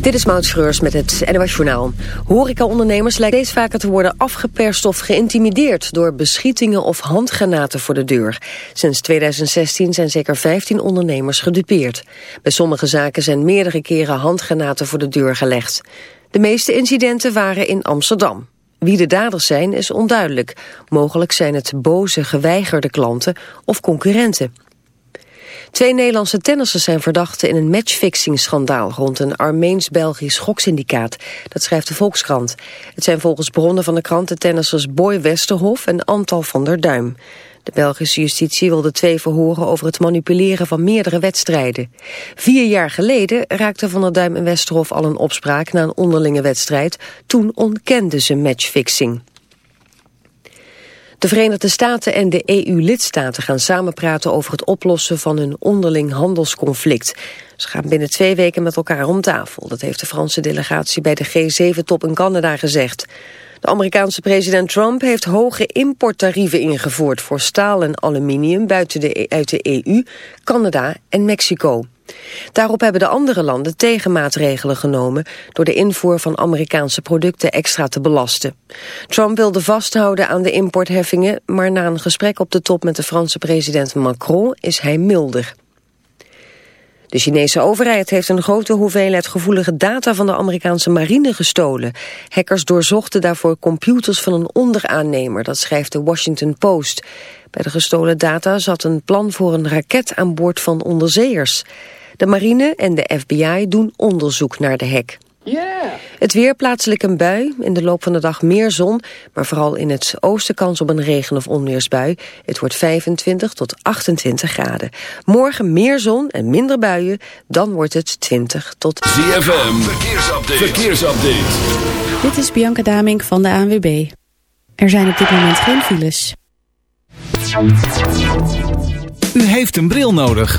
Dit is Maud Schreurs met het NOS Journaal. Horecaondernemers lijken steeds vaker te worden afgeperst of geïntimideerd... door beschietingen of handgranaten voor de deur. Sinds 2016 zijn zeker 15 ondernemers gedupeerd. Bij sommige zaken zijn meerdere keren handgranaten voor de deur gelegd. De meeste incidenten waren in Amsterdam. Wie de daders zijn is onduidelijk. Mogelijk zijn het boze, geweigerde klanten of concurrenten. Twee Nederlandse tennissers zijn verdachten in een matchfixing-schandaal rond een Armeens-Belgisch goksyndicaat. Dat schrijft de Volkskrant. Het zijn volgens bronnen van de krant de tennissers Boy Westerhof en Antal van der Duim. De Belgische justitie wil de twee verhoren over het manipuleren van meerdere wedstrijden. Vier jaar geleden raakte Van der Duim en Westerhof al een opspraak na een onderlinge wedstrijd. Toen ontkenden ze matchfixing. De Verenigde Staten en de EU-lidstaten gaan samen praten over het oplossen van hun onderling handelsconflict. Ze gaan binnen twee weken met elkaar om tafel. Dat heeft de Franse delegatie bij de G7-top in Canada gezegd. De Amerikaanse president Trump heeft hoge importtarieven ingevoerd voor staal en aluminium buiten de, uit de EU, Canada en Mexico. Daarop hebben de andere landen tegenmaatregelen genomen door de invoer van Amerikaanse producten extra te belasten. Trump wilde vasthouden aan de importheffingen, maar na een gesprek op de top met de Franse president Macron is hij milder. De Chinese overheid heeft een grote hoeveelheid gevoelige data van de Amerikaanse marine gestolen. Hackers doorzochten daarvoor computers van een onderaannemer, dat schrijft de Washington Post. Bij de gestolen data zat een plan voor een raket aan boord van onderzeeërs. De marine en de FBI doen onderzoek naar de hek. Yeah. Het weer plaatselijk een bui. In de loop van de dag meer zon, maar vooral in het oosten kans op een regen- of onweersbui. Het wordt 25 tot 28 graden. Morgen meer zon en minder buien, dan wordt het 20 tot... ZFM, verkeersupdate. verkeersupdate. Dit is Bianca Damink van de ANWB. Er zijn op dit moment geen files. U heeft een bril nodig.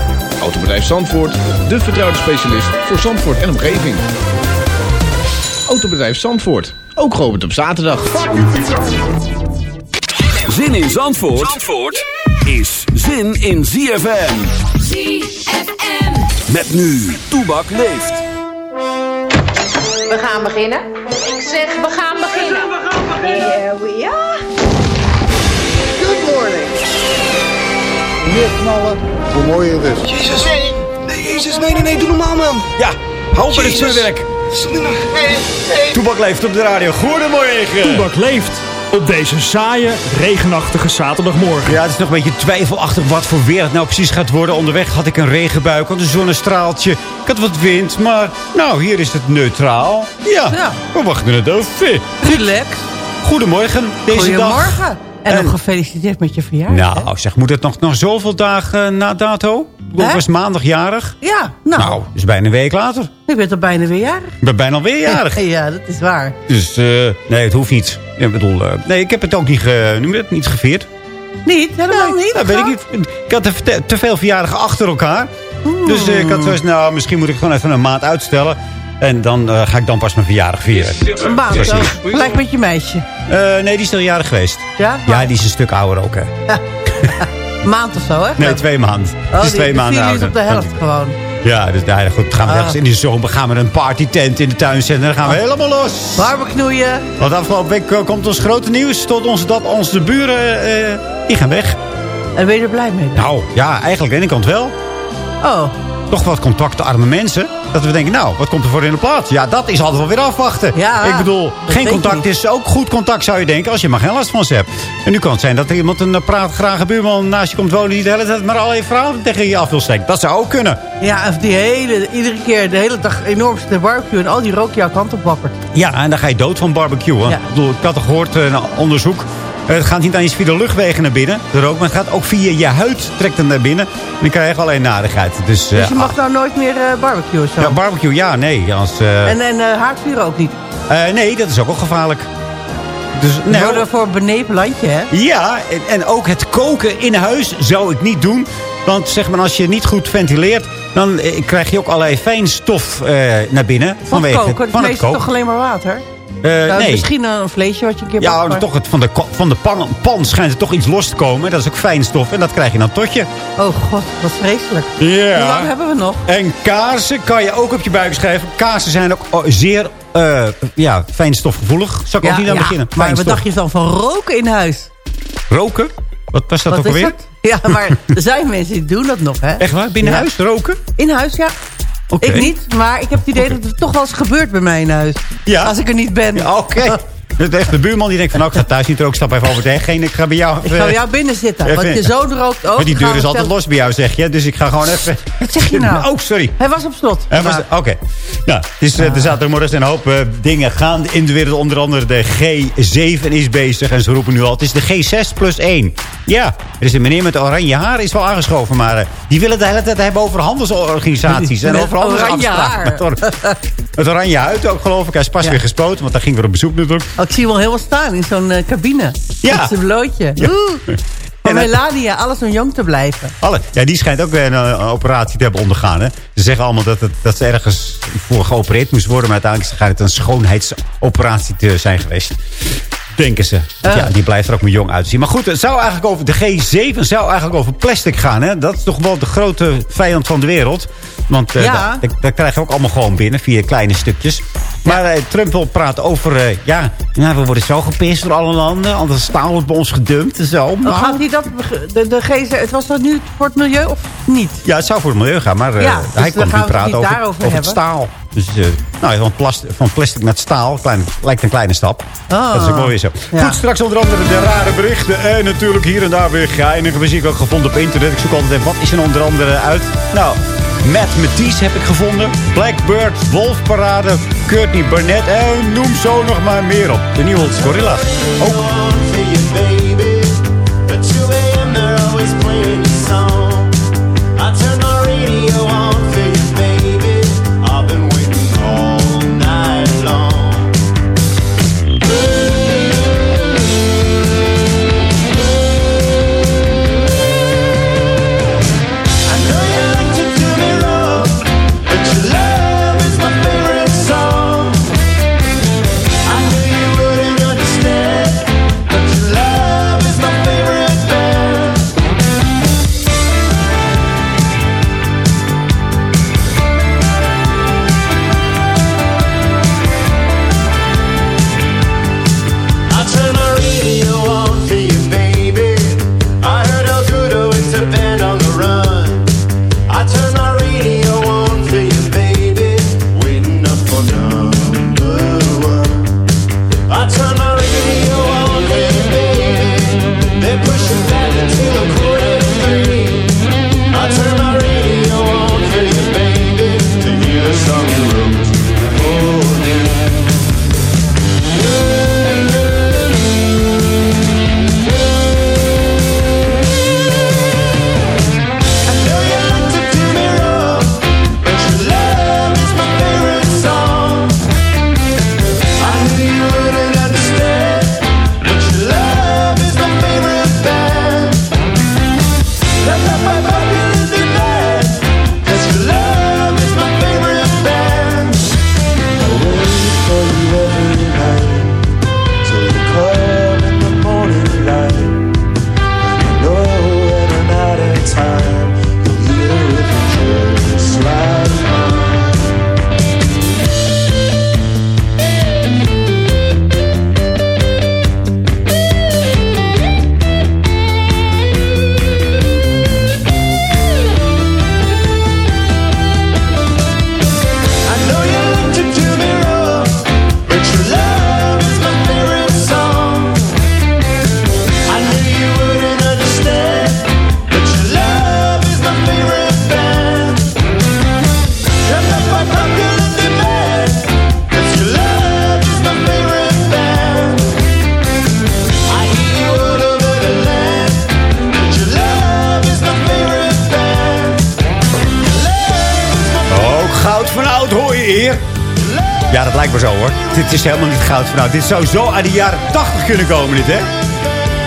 Autobedrijf Zandvoort, de vertrouwde specialist voor Zandvoort en omgeving. Autobedrijf Zandvoort, ook geopend op zaterdag. Zin in Zandvoort, Zandvoort is zin in ZFM. ZFM. Met nu, Toebak leeft. We gaan beginnen. Ik zeg, we gaan beginnen. Here we are. Good morning. Meer knallen, mooier het is. Jezus, nee. Nee, Jezus, nee, nee, nee, doe normaal, man. Ja, hou bij het vuurwerk. Nee, nee. Toebak leeft op de radio. Goedemorgen. Toebak leeft op deze saaie, regenachtige zaterdagmorgen. Ja, het is nog een beetje twijfelachtig wat voor weer het nou precies gaat worden. Onderweg had ik een regenbuik, had een zonnestraaltje. Ik had wat wind, maar nou, hier is het neutraal. Ja, Ja. we wachten het over. Relax. Goedemorgen, deze Goedemorgen. dag. En, En- nog gefeliciteerd met je verjaardag. Nou, zeg, moet het nog, nog zoveel dagen na dato? Ik Hè? was maandag jarig. Ja, nou, Nou, dus bijna een week later. ik ben er bijna weer jarig. Ik ben bijna alweer jarig. Ja, dat is waar. Dus eh, nee, het hoeft niet. Ik bedoel, eh, nee, ik heb het ook niet, ge, niet gevierd. Niet? Helemaal niet? Dat weet ik niet. Ik had te, te- te veel verjaardagen achter elkaar. Dus eh, ik had zoiets, nou, misschien moet ik gewoon even een maand uitstellen. En dan eh, ga ik dan pas mijn verjaardag vieren. Een baan. Gelijk met je meisje. Eh, nee, die is al jarig geweest. Ja? Ja, die is een stuk ouder ook, hè. maand of zo, hè? Nee, twee maanden. Oh, het is die- twee de maanden ouder. is op de helft gewoon. Ja, dus daar, goed, gaan we Ah. ergens in de zomer gaan we een partytent in de tuin zetten. En dan gaan we helemaal los. Barbeknoeien. Want afgelopen week eh, komt ons grote nieuws tot ons dat onze buren, die gaan weg. En ben je er blij mee? Nou, ja, eigenlijk aan de ene kant wel. Oh. Toch wat contactarme mensen. Dat we denken, nou, wat komt er voor in de plaats? Ja, dat is altijd wel weer afwachten. Ja, Ik bedoel, geen je contact is ook goed contact, zou je denken. Als je maar geen last van ze hebt. En nu kan het zijn dat er iemand, een eh, praatgrage buurman naast je komt wonen... die de hele tijd maar allerlei verhalen tegen je af wil steken. Dat zou ook kunnen. Ja, of die hele, iedere keer de hele dag enorm te barbecue en al die rook jouw kant op wappert. Ja, en dan ga je dood van barbecue. Ja. Ik, bedoel, ik had gehoord, eh, een onderzoek. Eh, Het gaat niet eens via de luchtwegen naar binnen, de rook. Maar het gaat ook via je huid, trekt het naar binnen. En dan krijg je alleen narigheid. Dus, Dus eh, je mag nou nooit meer eh barbecuen zo. ja, barbecue, ja, nee. Als, en en haardvuur ook niet. nee, dat is ook wel gevaarlijk. Dus, nou, worden voor een benepen landje, hè? ja, en, en ook het koken in huis zou ik niet doen. Want zeg maar, als je niet goed ventileert... dan eh, krijg je ook allerlei fijnstof eh, naar binnen. Van vanwege koken, het van het koken. toch alleen maar water? Eh, nee. Misschien een vleesje wat je een keer Ja, maar- toch het, van de, van de pan, pan schijnt er toch iets los te komen. Dat is ook fijnstof. En dat krijg je dan tot je. Oh god, wat vreselijk. Ja. Hoe lang hebben we nog? En kaarsen kan je ook op je buik schrijven. Kaarsen zijn ook oh, zeer eh, ja, fijnstofgevoelig. Zal ik ook niet aan beginnen. maar wat dacht je dan van roken in huis? Roken? Wat was dat Wat ook alweer? dat? Ja, maar er zijn mensen die doen dat nog, hè? Echt waar? Binnen Ja. huis roken? In huis, ja. Ik niet, maar ik heb het idee dat het toch wel eens gebeurt bij mij in huis. Ja. Als ik er niet ben. Ja, Oké. Dus echt de buurman die denkt van, nou, ik ga thuis niet roken. Stap even over het hek heen. Ik ga bij jou... Ik ga bij jou binnen zitten, Even- want je zoon rookt ook. Maar die gaan deur is altijd los bij jou, zeg je. Dus ik ga gewoon even... Wat zeg je nou? Oh, sorry. Hij was op slot. Oké. Nou, het is, eh, er zijn een hoop eh, dingen gaande in de wereld. Onder andere de G7 is bezig. En ze roepen nu al, het is de G6 plus 1. Ja, er is een meneer met oranje haar, is wel aangeschoven. Maar eh, die willen de hele tijd hebben over handelsorganisaties. En over andere oranje afspraken. haar. Met, or- met oranje huid ook, geloof ik. Hij is pas Ja. weer gespoten, want hij ging weer op bezoek natuurlijk. Oh, ik zie hem al helemaal staan in zo'n eh, cabine. Ja. Met zijn blootje. Ja. Oeh. Van Melania, alles om jong te blijven. Alle, ja, die schijnt ook weer een, eh, operatie te hebben ondergaan. Hè. Ze zeggen allemaal dat, het, dat ze ergens voor geopereerd moest worden. Maar uiteindelijk schijnt het een schoonheidsoperatie te zijn geweest. Denken ze. Ah. Ja, die blijft er ook maar jong uitzien. Maar goed, het zou eigenlijk over de G7 zou eigenlijk over plastic gaan. Hè? Dat is toch wel de grote vijand van de wereld. Want Ja. dat, dat krijgen we ook allemaal gewoon binnen via kleine stukjes. Maar eh, Trump wil praten over... eh, ja, nou, we worden zo gepist door alle landen. Anders staal wordt bij ons gedumpt en zo. Nou, gaat hij dat... De, de GZ, het was dat nu voor het milieu of niet? ja, het zou voor het milieu gaan, maar eh, Ja, dus hij gaan we het praten niet over, het staal. Dus nou, van, plas- van plastic naar staal, klein, lijkt een kleine stap. Ah. Dat is ook wel weer zo. Ja. Goed, straks onder andere de rare berichten. En natuurlijk hier en daar weer geinige muziek ook gevonden op internet. Ik zoek altijd even, wat is er onder andere uit? Nou, Matt Matisse heb ik gevonden. Blackbird, Wolfparade, Courtney Barnett. En noem zo nog maar meer op. De nieuwe Gorilla's. Ook. Nou. Dit zou zo uit de jaren 80 kunnen komen, dit hè?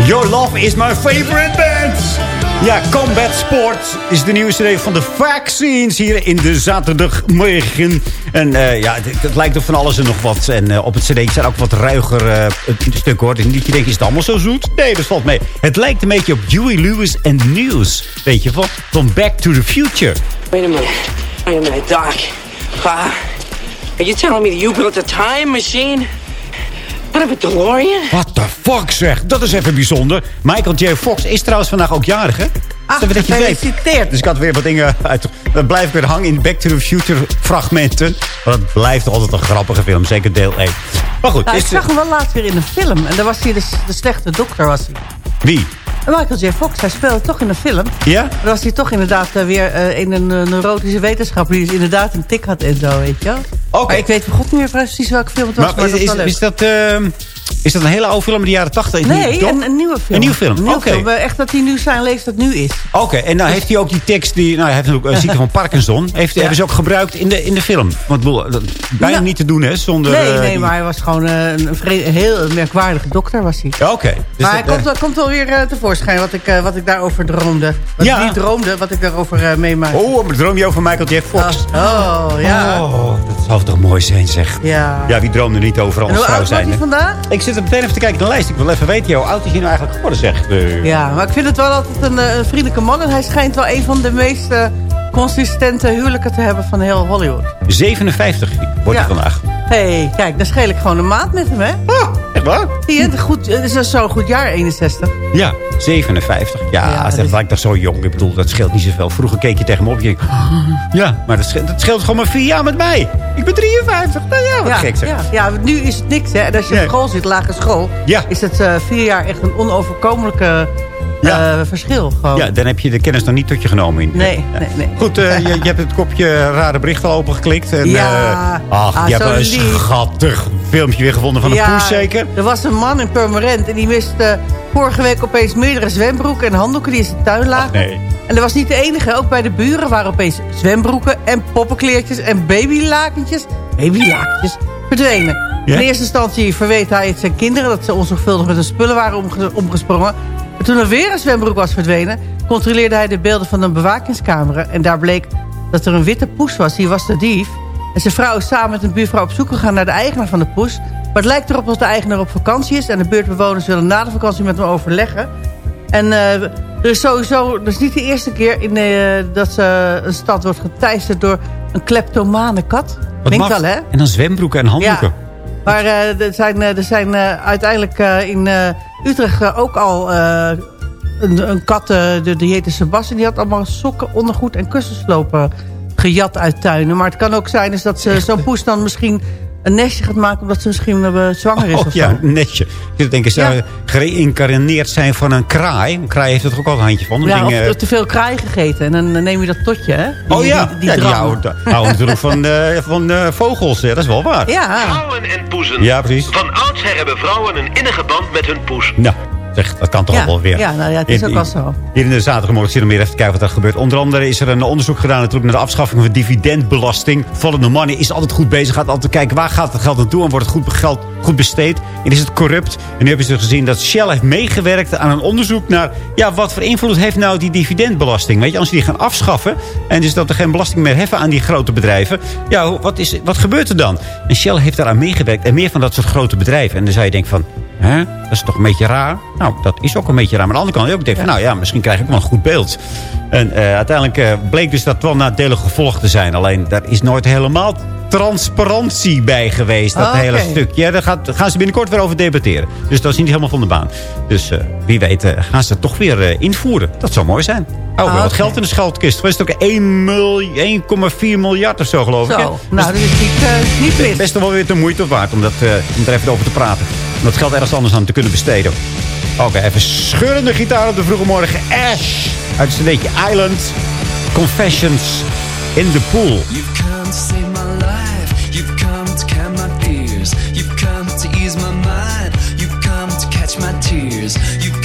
Your Love is my favorite band. Ja, Combat Sport is de nieuwe CD van de Vaccines hier in de zaterdagmorgen. En eh, ja, het, lijkt op van alles en nog wat. En uh, op het CD zijn ook wat ruiger uh, stukken hoor. Niet je denkt, is het allemaal zo zoet? Nee, dat valt mee. Het lijkt een beetje op Huey Lewis and News. Weet je, van, van Back to the Future. Wait a minute. Wait a minute, Doc. Uh, are you telling me that you built a time machine? Of a DeLorean? What the fuck zeg, dat is even bijzonder. Michael J. Fox is trouwens vandaag ook jarig, hè? Ah, dat gefeliciteerd. Dus ik had weer wat dingen uit... Dan blijf ik weer hangen in Back to the Future fragmenten. Maar dat blijft altijd een grappige film. Zeker deel 1. Maar goed. Nou, ik zag hem wel laatst weer in een film. En daar was hij de, de slechte dokter. Was hij. Wie? Michael J. Fox, hij speelde toch in een film. Ja? Dan was hij toch inderdaad uh, weer uh, in een uh, neurotische wetenschapper... die dus inderdaad een tik had en zo, weet je wel. Oké. Okay. Ik weet god niet meer precies welke film het was, maar, maar dat is, wel is, dat... ehm, Is dat een hele oude film in de jaren 80? Nee, een, een, nieuwe film. Een nieuwe film, oké. Okay. Echt dat hij nu zijn leeftijd nu is. Oké, okay, en nou heeft hij ook die tekst, die, nou, hij heeft ook een ziekte van Parkinson. Heeft, ja. Hebben ze ook gebruikt in de, in de film? Want bedoel, dat bijna Ja. niet te doen, hè? Zonder, nee, eh, nee, die- maar hij was gewoon eh, een vre- heel merkwaardige dokter, was hij. Oké. Dus maar hij dat, komt, wel- komt wel weer eh, tevoorschijn wat ik, eh, wat ik daarover droomde. Wat Ja. ik niet droomde, wat ik daarover eh meemaakte. Oh, droom je over Michael J. Fox? Oh, ja. Oh, dat zou toch mooi zijn, zeg. Ja. Ja, wie droomde niet over hoe vrouw zijn? hij vandaag? Ik zit meteen even te kijken naar de lijst. Ik wil even weten, hoe oud is hij nou eigenlijk geworden, zeg. Ja, maar ik vind het wel altijd een, eh, een vriendelijke man. En hij schijnt wel een van de meest eh, consistente huwelijken te hebben van heel Hollywood. 57 wordt Ja. vandaag. Hé, hey, kijk, dan scheel ik gewoon een maand met hem, hè? Ah, echt waar? Het, goed, het is zo'n goed jaar, 61. Ja, 57. Ja, Ja, dat lijkt toch zo jong. Ik bedoel, dat scheelt niet zoveel. Vroeger keek je tegen hem op. Je denkt, ja, maar dat scheelt, dat scheelt gewoon maar vier jaar met mij. Ik ben 53. Nou ja, wat ja, gek zeg. Ja, ja, nu is het niks, hè. En als je Nee. op school zit, lagere school... Ja. is het eh, vier jaar echt een onoverkomelijke Ja. eh, verschil. Gewoon. Ja, dan heb je de kennis nog niet tot je genomen. In. Nee, nee, nee. Goed, eh, je, je hebt het kopje rare bericht al opengeklikt. En, Ja. eh, ach, Ah, je hebt een schattig filmpje weer gevonden van een Ja, poes zeker. Er was een man in Purmerend en die mist eh, vorige week opeens meerdere zwembroeken en handdoeken die in zijn tuin lagen. nee. En dat was niet de enige. Ook bij de buren waren opeens zwembroeken en poppenkleertjes en babylakentjes, babylakentjes verdwenen. In eerste instantie verweet hij het zijn kinderen dat ze onzorgvuldig met hun spullen waren omge- omgesprongen. Toen er weer een zwembroek was verdwenen, controleerde hij de beelden van een bewakingscamera. En daar bleek dat er een witte poes was, die was de dief. En zijn vrouw is samen met een buurvrouw op zoek gegaan naar de eigenaar van de poes. Maar het lijkt erop dat de eigenaar op vakantie is. En de buurtbewoners willen na de vakantie met hem overleggen. En eh, er is sowieso, dat is niet de eerste keer in, eh, dat ze, een stad wordt geteisterd door een kleptomane kat. Wat Klinkt maf. wel, hè? En dan zwembroeken en handdoeken. Maar eh, er zijn, eh, er zijn eh, uiteindelijk in Utrecht ook al een, een kat, de, die heette Sebastian. Die had allemaal sokken, ondergoed en kussenslopen gejat uit tuinen. Maar het kan ook zijn is dat ze zo'n poes dan misschien een nestje gaat maken... omdat ze misschien eh, zwanger is Oh, of ja, zo. een netje. Ik denken, zou Ja. gereïncarneerd zijn van een kraai? Een kraai heeft er ook al een handje van. Ja, ging, of te veel kraai gegeten. En dan neem je dat totje, hè? Die- oh ja, die, die ja, die houden, houden natuurlijk van, eh, van eh, vogels. Ja, dat is wel waar. Ja. Vrouwen en poezen. Ja, precies. Van oudsher hebben vrouwen een innige band met hun poes. Nou, zeg, dat kan toch Ja, wel weer. ja, nou ja, het is In- ook wel zo. Hier in de zaterdagmorgen zitten we meer even te kijken wat er gebeurt. Onder andere is er een onderzoek gedaan natuurlijk naar de afschaffing van dividendbelasting. Follow money is altijd goed bezig. Gaat altijd kijken waar gaat het geld naartoe en wordt het goed, geld goed besteed. En is het corrupt? En nu hebben ze gezien dat Shell heeft meegewerkt aan een onderzoek naar... ja, wat voor invloed heeft nou die dividendbelasting? Weet je, als ze die gaan afschaffen... en dus dat er geen belasting meer heffen aan die grote bedrijven... ja, wat, is, wat gebeurt er dan? En Shell heeft daaraan meegewerkt en meer van dat soort grote bedrijven. En dan zou je denken van... Hè? Dat is toch een beetje raar? Nou, dat is ook een beetje raar. Maar aan de andere kant ook denk van, nou ja, misschien krijg ik wel een goed beeld. En eh, uiteindelijk eh, bleek dus dat wel nadelig gevolgd te zijn. Alleen, daar is nooit helemaal transparantie bij geweest. Dat Ah, hele stuk. Ja, daar gaat, gaan ze binnenkort weer over debatteren. Dus dat is niet helemaal van de baan. Dus eh, wie weet gaan ze het toch weer invoeren. Dat zou mooi zijn. Oh, Ah, wat geld in de schuldkist. Was het ook 1 mil- 1,4 miljard of zo, geloof ik. hè? Nou, dat is niet, niet mis. Best wel weer de moeite waard om, dat, om er even over te praten. Om dat geld ergens anders aan te kunnen besteden. Oké, even scheurende gitaar op de vroege morgen. Ash uit het cd'tje Island. Confessions in the Pool. You've come to save my life. You've come to calm my fears. You've come to ease my mind. You've come to catch my tears. You've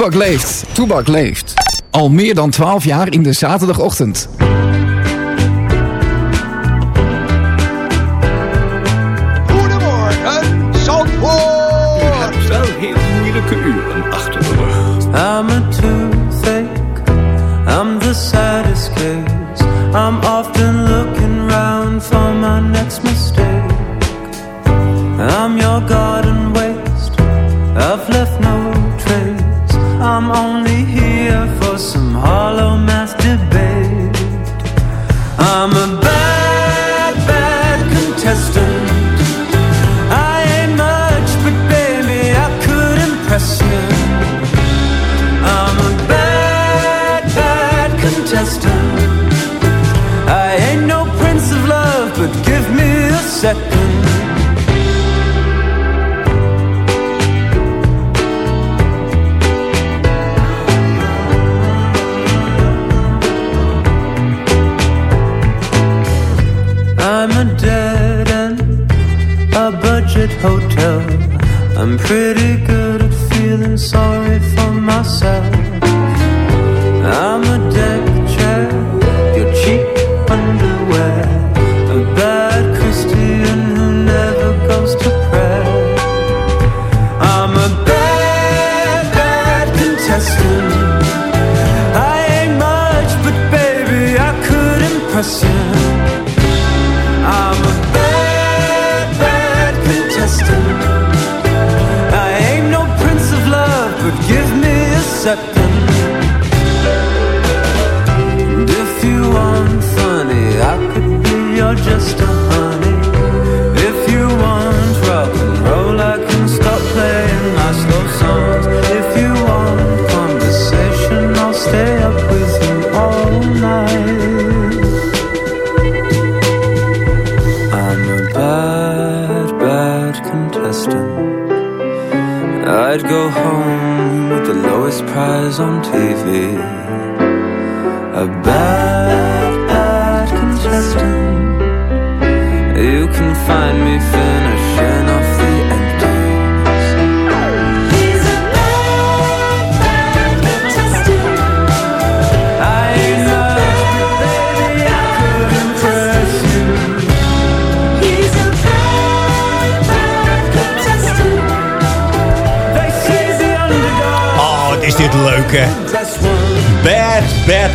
Toebak leeft, Toebak leeft. Al meer dan 12 jaar in de zaterdagochtend. Goedemorgen, Zandvoort! U hebt wel heel moeilijke uren achter de rug.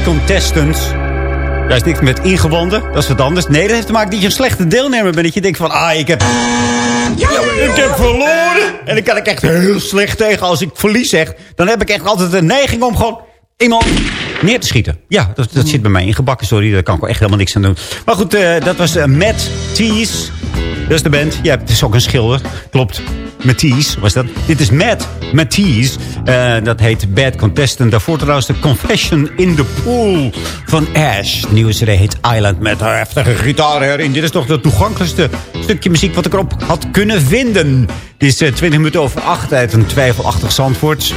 Contestants. Daar is niks met ingewanden. Dat is wat anders. Nee, dat heeft te maken dat je een slechte deelnemer bent. Dat je denkt van, ah, ik heb... ik heb verloren. En dan kan ik echt heel slecht tegen. Als ik verlies zeg, dan heb ik echt altijd de neiging om gewoon iemand neer te schieten. Ja, dat, dat zit bij mij ingebakken. Sorry, daar kan ik echt helemaal niks aan doen. Maar goed, eh, dat was eh, Matt Tees. Dat is de band. Ja, het is ook een schilder. Klopt. Matisse was dat. Dit is Matt Matisse. Eh, dat heet Bad Contestant. Daarvoor trouwens de Confession in the Pool van Ash. Nieuwe heet Island met haar heftige gitaar erin. Dit is toch het toegankelijkste stukje muziek wat ik erop had kunnen vinden. Dit is eh, 20 minuten over 8 uit een twijfelachtig Zandvoort.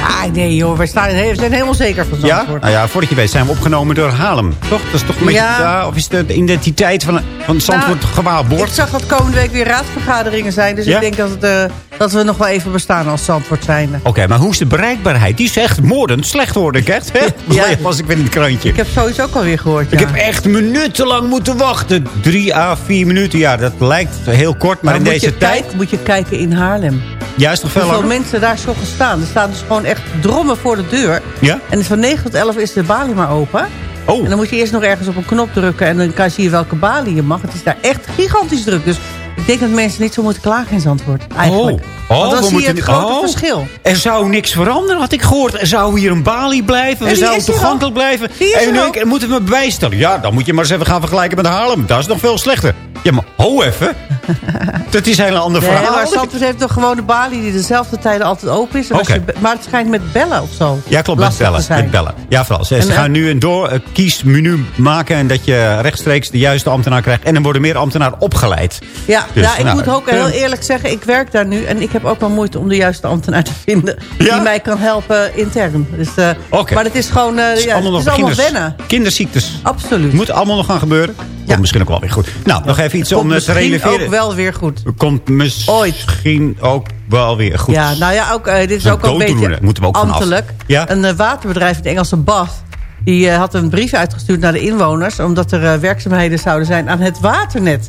Ah, nee joh, we, staan, we zijn helemaal zeker van Ja? Zandvoort. Nou ja, voordat je weet zijn we opgenomen door Haarlem. Toch? Dat is toch een beetje... Ja. ja, of is de identiteit van, van Zandvoort Nou, gewaarborgd? Ik zag dat komende week weer raadsvergaderingen zijn. Dus Ja? ik denk dat, het, eh, dat we nog wel even bestaan als Zandvoort zijn. Oké, maar hoe is de bereikbaarheid? Die is echt moordend slecht, hoorde ik echt. Hè? Ja. Was ik weer in het krantje. Ik heb sowieso ook alweer gehoord, Ik ja. heb echt minutenlang moeten wachten. Drie à vier minuten. Ja, dat lijkt heel kort. Maar Dan in deze je tijd... Kijk, moet je kijken in Haarlem. Juist nog veel Hoeveel mensen daar zo gestaan. Er staan dus gewoon echt drommen voor de deur. Ja? En van 9 tot 11 is de balie maar open. Oh. En dan moet je eerst nog ergens op een knop drukken. En dan kan je zien welke balie je mag. Het is daar echt gigantisch druk. Dus ik denk dat mensen niet zo moeten klagen in Zandvoort. Eigenlijk. Oh, Want dan we zie je moeten- het grote oh. verschil. Er zou niks veranderen, had ik gehoord. Er zou hier een balie blijven. En We zouden is toegankelijk blijven. Is en nu ik- moeten we me bijstellen. Ja, dan moet je maar eens even gaan vergelijken met Haarlem. Dat is nog veel slechter. Ja, maar ho even. dat is een hele ander Nee, verhaal. maar heeft toch gewoon de balie die dezelfde tijden altijd open is. Je maar het schijnt met bellen of zo. Ja, klopt, met bellen. Met bellen. Ja, vooral. Ze, En, ze eh, gaan nu een door eh, kiesmenu maken... en dat je rechtstreeks de juiste ambtenaar krijgt. En dan worden meer ambtenaren opgeleid. Ja, Dus, ja ik nou, moet ook eh, heel eerlijk zeggen, ik werk daar nu en ik heb ook wel moeite om de juiste ambtenaar te vinden Ja? die mij kan helpen intern. Dus, eh. Maar het is gewoon, eh, Het is ja, allemaal het is allemaal wennen. Kinderziektes. Absoluut. Moet allemaal nog gaan gebeuren. Komt misschien ook wel weer goed. Nou, nog even iets Komt om eh, te misschien renoveren. ook wel weer goed. Komt misschien ook wel weer goed. Ja, nou ja, ook, dit is ook een beetje moeten we ook ambtelijk. Ja? Een waterbedrijf, het Engelse Bath, die had een brief uitgestuurd naar de inwoners... omdat er werkzaamheden zouden zijn aan het waternet.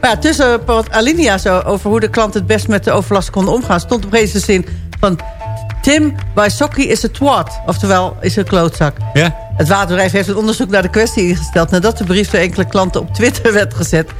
Maar ja, tussen eh, wat alinea's over hoe de klant het best met de overlast konden omgaan... stond op een gegeven zin van... Tim, Wysocki is een twat. Oftewel, is een klootzak. Ja? Het waterbedrijf heeft een onderzoek naar de kwestie ingesteld... nadat de brief door enkele klanten op Twitter werd gezet.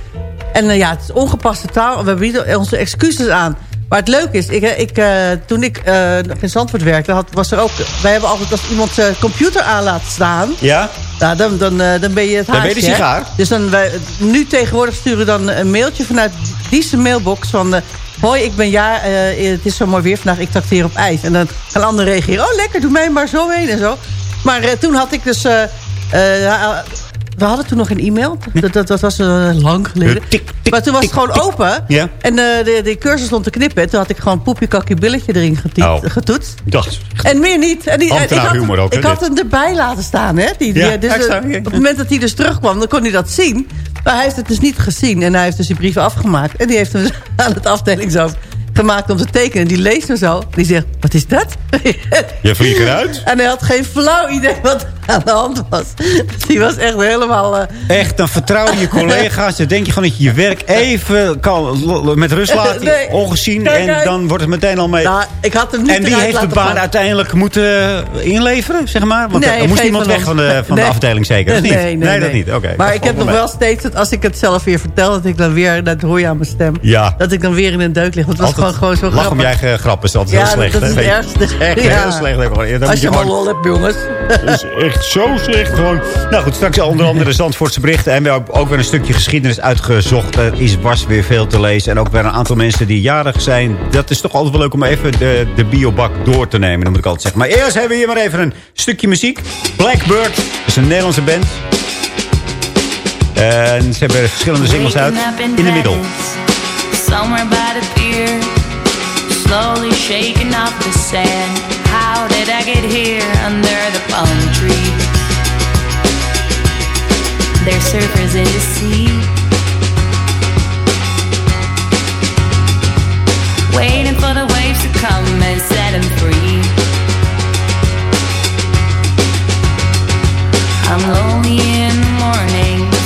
En eh, ja, het is ongepaste taal. We bieden onze excuses aan. Maar het leuke is, ik, ik, eh, toen ik eh, nog in Zandvoort werkte... Had, was er ook, wij hebben altijd als iemand zijn computer aan laat staan... Ja? Nou, dan, dan, eh, dan ben je het Dan ben je de sigaar. Dus dan, wij, nu tegenwoordig sturen we dan een mailtje vanuit die mailbox van... eh, Hoi, ik ben ja, eh, het is zo mooi weer vandaag, ik trakteer op ijs. En dan gaan anderen reageren, oh lekker, doe mij maar zo heen en zo. Maar toen had ik dus... we hadden toen nog een e-mail. Dat, dat, dat was eh, lang geleden. maar toen was het gewoon open. Ja. En eh, de, de cursus stond te knippen. Toen had ik gewoon poepje, kakje, billetje erin getypt, Oh. getoetst. En meer niet. En die, en ik had, humor ook, hè, ik had hem erbij laten staan. Hè? Die, die, Ja, dus, extra, eh, ja. op het moment dat hij dus terugkwam, dan kon hij dat zien. Maar hij heeft het dus niet gezien. En hij heeft dus die brieven afgemaakt. En die heeft hem dus aan het afdelingshoofd gemaakt om te tekenen. Die leest hem zo. Die zegt, wat is dat? je vliegt eruit. En hij had geen flauw idee wat er aan de hand was. Dus die was echt helemaal... eh, Echt, dan vertrouw je je collega's. Dan denk je gewoon dat je je werk even kan met rust laten. Nee. Ongezien. Kijk en dan wordt het meteen al mee. nou, ik had hem niet en wie heeft de baan uiteindelijk moeten inleveren, zeg maar? Want Nee, er moest iemand van weg van de, van de Nee. afdeling zeker, niet? Nee, nee, dat niet. Oké. Maar ik heb nog mee. wel steeds, dat als ik het zelf weer vertel... dat ik dan weer, dat hoor je aan mijn stem... Ja. dat ik dan weer in een deuk lig. Want het was Altijd gewoon, gewoon zo Lach om grappig. je eigen grappen is altijd Ja, heel slecht. dat hè? is het ergste. Echt Ja. heel slecht. Ja, dan Als je maar gewoon- lol hebt, jongens. Dat is echt zo slecht gewoon. Nou goed, straks onder andere Zandvoortse berichten. En we hebben ook weer een stukje geschiedenis uitgezocht. Er is was weer veel te lezen. En ook weer een aantal mensen die jarig zijn. Dat is toch altijd wel leuk om even de, de biobak door te nemen. Dat moet ik altijd zeggen. Maar eerst hebben we hier maar even een stukje muziek. Blackbird dat is een Nederlandse band. En ze hebben verschillende singles uit. In de middel. Somewhere by the pier, slowly shaking off the sand. How did I get here under the palm tree? There's surfers in the sea, waiting for the waves to come and set them free. I'm lonely in the mornings,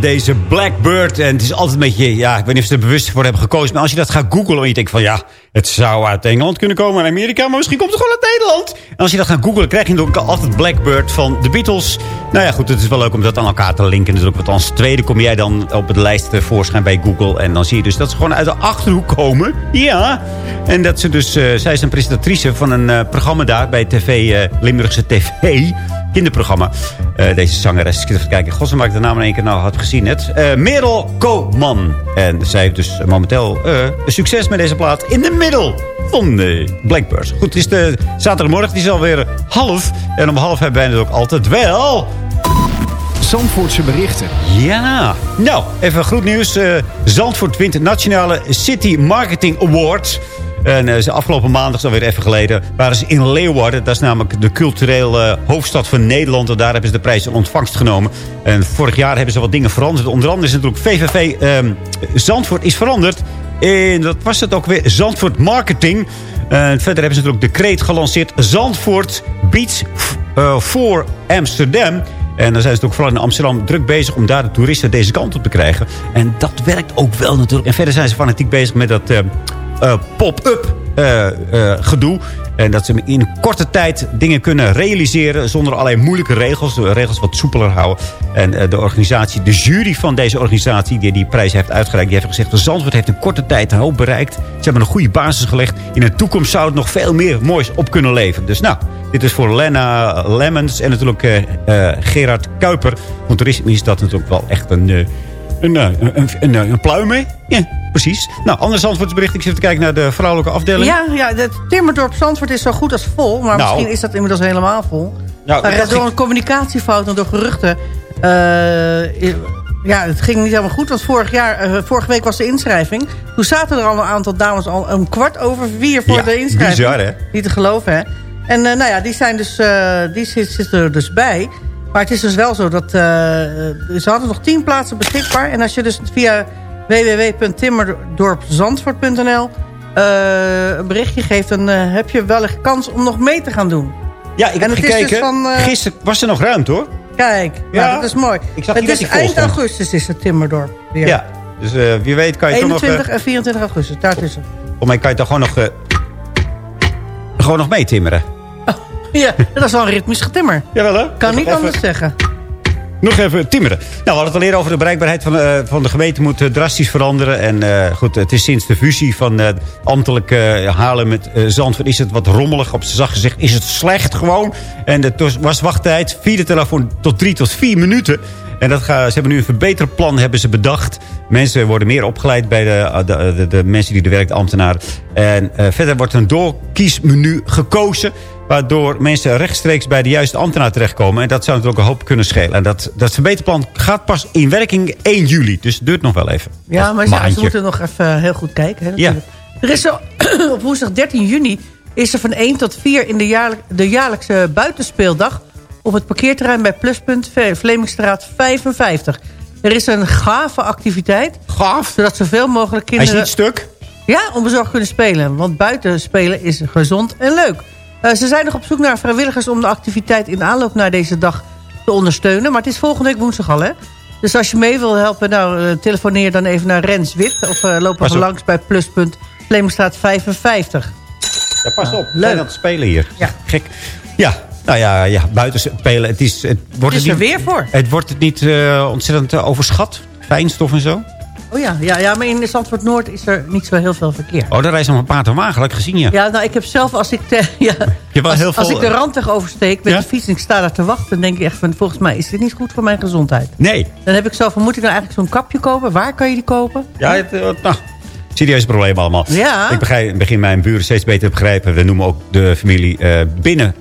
Deze Blackbird. En het is altijd een beetje, ja, ik weet niet of ze er bewust voor hebben gekozen. Maar als je dat gaat googlen en je denkt van, ja, het zou uit Engeland kunnen komen en Amerika. Maar misschien komt het gewoon uit Nederland. En als je dat gaat googlen, krijg je ook altijd Blackbird van de Beatles. Nou ja, goed, het is wel leuk om dat aan elkaar te linken. Ook wat als tweede kom jij dan op de lijst eh, voorschijn bij Google. En dan zie je dus dat ze gewoon uit de Achterhoek komen. Ja. En dat ze dus, eh, zij is een presentatrice van een eh, programma daar bij TV, eh, Limburgse TV kinderprogramma. Eh, deze zangeres. Ik even kijken. Godzijdank ik de naam in één keer nou had gezien net. Eh, Merel Koopman. En zij heeft dus momenteel eh, succes met deze plaat in de middel van de Blackbird. Goed, het is de zaterdagmorgen. Het is alweer half. En om half hebben wij het ook altijd wel... Zandvoortse berichten. Ja. Nou, even goed nieuws. Zandvoort wint de Nationale City Marketing Award. En eh, ze afgelopen maandag, alweer even geleden, waren ze in Leeuwarden. Dat is namelijk de culturele hoofdstad van Nederland. En daar hebben ze de prijs in ontvangst genomen. En vorig jaar hebben ze wat dingen veranderd. Onder andere is natuurlijk VVV ehm, Zandvoort is veranderd. En dat was het ook weer Zandvoort Marketing. En verder hebben ze natuurlijk de kreet gelanceerd. Zandvoort Beats eh, voor Amsterdam. En dan zijn ze ook vooral in Amsterdam druk bezig om daar de toeristen deze kant op te krijgen. En dat werkt ook wel natuurlijk. En verder zijn ze fanatiek bezig met dat eh, eh, pop-up eh, eh, gedoe. En dat ze in korte tijd dingen kunnen realiseren zonder allerlei moeilijke regels. De regels wat soepeler houden. En eh, de organisatie, de jury van deze organisatie die die prijs heeft uitgereikt... die heeft gezegd dat Zandvoort heeft in korte tijd een hoop bereikt. Ze hebben een goede basis gelegd. In de toekomst zou het nog veel meer moois op kunnen leveren. Dus nou, dit is voor Lena Lemmens en natuurlijk eh, eh, Gerard Kuiper. Van toerisme is dat natuurlijk wel echt een... eh, een, eh, een, een, een, een pluim mee. Ja, precies. Nou, andere Zandvoortsbericht. Ik zit te kijken naar de vrouwelijke afdeling. Ja, ja het Timmerdorp Zandvoort is zo goed als vol. Maar Nou. misschien is dat inmiddels helemaal vol. Nou, maar door een communicatiefout en door geruchten... eh, ja, het ging niet helemaal goed. Want vorig jaar, eh, vorige week was de inschrijving. Toen zaten er al een aantal dames al een kwart over vier voor Ja, de inschrijving. bizar, hè? Niet te geloven, hè? En eh, nou ja, die, zijn dus, eh, die zit- zitten er dus bij. Maar het is dus wel zo dat... eh, ze hadden nog tien plaatsen beschikbaar. En als je dus via www.timmerdorpzandvoort.nl eh, een berichtje geeft... dan heb je wellicht kans om nog mee te gaan doen. Ja, ik heb het is gekeken. dus van, Gisteren was er nog ruimte, hoor. Kijk, Ja. ja, dat is mooi. Ik zag het is eind augustus is het Timmerdorp. weer. Ja. Dus wie weet kan je toch nog... 21 eh, en 24 augustus, daartussen. Voor mij kan je toch gewoon nog... gewoon nog meetimmeren. Ja, dat is wel een ritmisch getimmer. Jawel, hè? Kan niet Even- anders zeggen. Nog even timmeren. Nou, we hadden het al eerder over de bereikbaarheid van, eh, van de gemeente moet eh, drastisch veranderen. En eh, goed, het is sinds de fusie van ambtelijk Haarlem met Zandvoort... is het wat rommelig. Op z'n zacht gezegd is het slecht gewoon. En de was wachttijd via de telefoon tot drie tot vier minuten. En dat gaan, ze hebben nu een verbeterplan hebben ze bedacht. Mensen worden meer opgeleid bij de, de, de, de mensen die er werken, de ambtenaren. En verder wordt een doorkiesmenu gekozen... Waardoor mensen rechtstreeks bij de juiste ambtenaar terechtkomen. En dat zou natuurlijk een hoop kunnen schelen. En dat, dat verbeterplan gaat pas in werking 1 juli. Dus het duurt nog wel even. Ja, maar ze, moeten nog even heel goed kijken. Hè, Ja. Er is zo, op woensdag 13 juni is er van 1 tot 4 in de, jaarlijk, de jaarlijkse buitenspeeldag... op het parkeerterrein bij Pluspunt Vlemingstraat 55. Er is een gave activiteit. Gaaf? Zodat zoveel mogelijk Hij is kinderen... niet stuk? Ja, onbezorgd kunnen spelen. Want buiten spelen is gezond en leuk. Eh, ze zijn nog op zoek naar vrijwilligers om de activiteit in aanloop naar deze dag te ondersteunen. Maar het is volgende week woensdag al, hè? Dus als je mee wil helpen, nou, eh, telefoneer dan even naar Rens Wit. Of eh, loop even op. langs bij Pluspunt Vlemingstraat 55. Ja, pas op. leuk. Zijn aan het spelen hier. Ja. Gek. Ja, nou ja, ja buiten spelen. Het is, het wordt Het is er niet, weer voor. Het wordt het niet ontzettend overschat? Fijnstof en zo? Oh ja, ja, ja, maar in Zandvoort Noord is er niet zo heel veel verkeer. Oh, daar rijst nog een wagen. Had ik gezien, ja. Ja, nou, ik heb zelf, als ik, de, ja, Je als, heel veel, als ik de eh, randweg oversteek met Ja? de fiets en ik sta daar te wachten... dan denk ik echt van, volgens mij is dit niet goed voor mijn gezondheid. Nee. Dan heb ik zo van, moet ik nou eigenlijk zo'n kapje kopen? Waar kan je die kopen? Ja, het, eh, nou, serieus probleem allemaal. Ja. Ik begrijp, begin mijn buren steeds beter te begrijpen. We noemen ook de familie eh, binnen.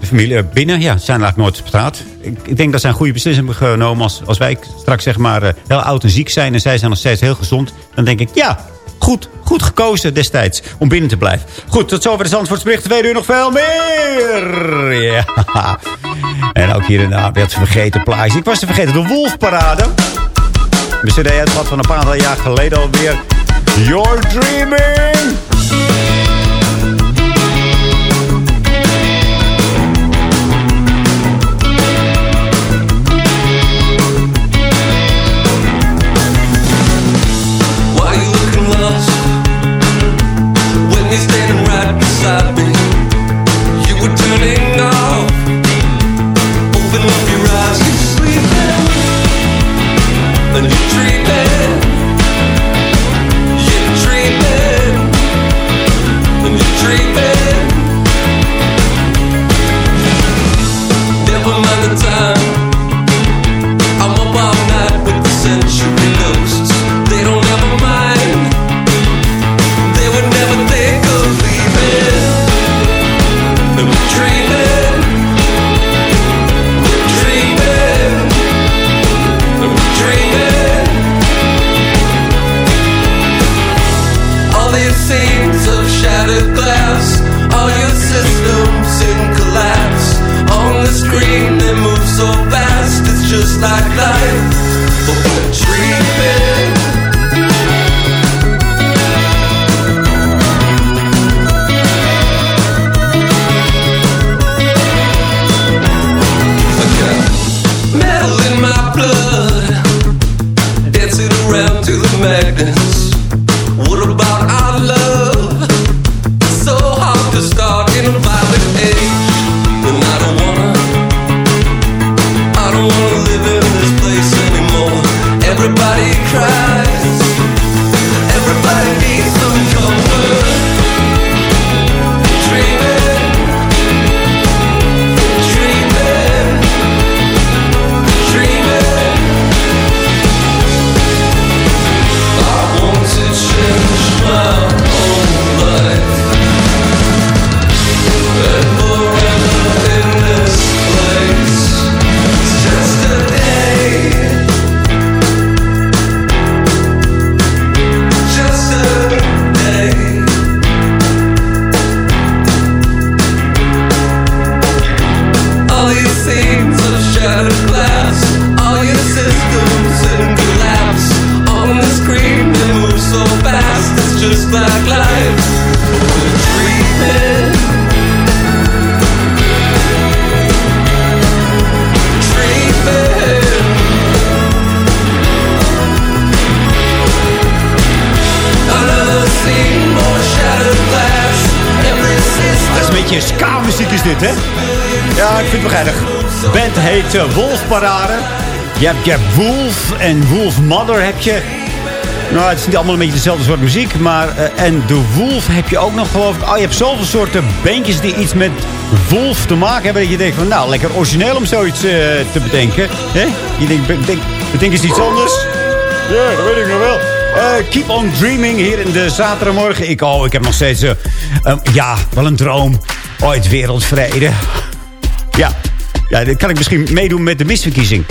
De familie binnen, ja, zijn eigenlijk nooit op straat. Ik, ik denk dat zij een goede beslissing hebben genomen. Als, als wij straks zeg maar eh, heel oud en ziek zijn... en zij zijn nog steeds heel gezond... dan denk ik, ja, goed, goed gekozen destijds om binnen te blijven. Goed, tot zover de Zandvoortsbericht. Twee uur nog veel meer. Ja. En ook hier in de werd vergeten plaatje. Ik was te vergeten, de Wolfparade. De cd uitvat van een paar jaar geleden alweer. You're dreaming! Oh. Magnets. Heet eh, Wolf Parade. Je hebt, je Wolf en Wolf Mother heb je. Nou, het is niet allemaal een beetje dezelfde soort muziek. Maar, eh, en de Wolf heb je ook nog geloof ik. Oh, je hebt zoveel soorten bandjes die iets met Wolf te maken hebben. Dat je denkt van, nou, lekker origineel om zoiets eh, te bedenken. Hè? Je denkt, bedenk, bedenk eens iets anders. Ja, dat weet ik nog wel. Keep on dreaming hier in de zaterdagmorgen. Ik, oh, ik heb nog steeds... ja, wel een droom. Ooit wereldvrede. Ja. Ja, dan kan ik misschien meedoen met de misverkiezing.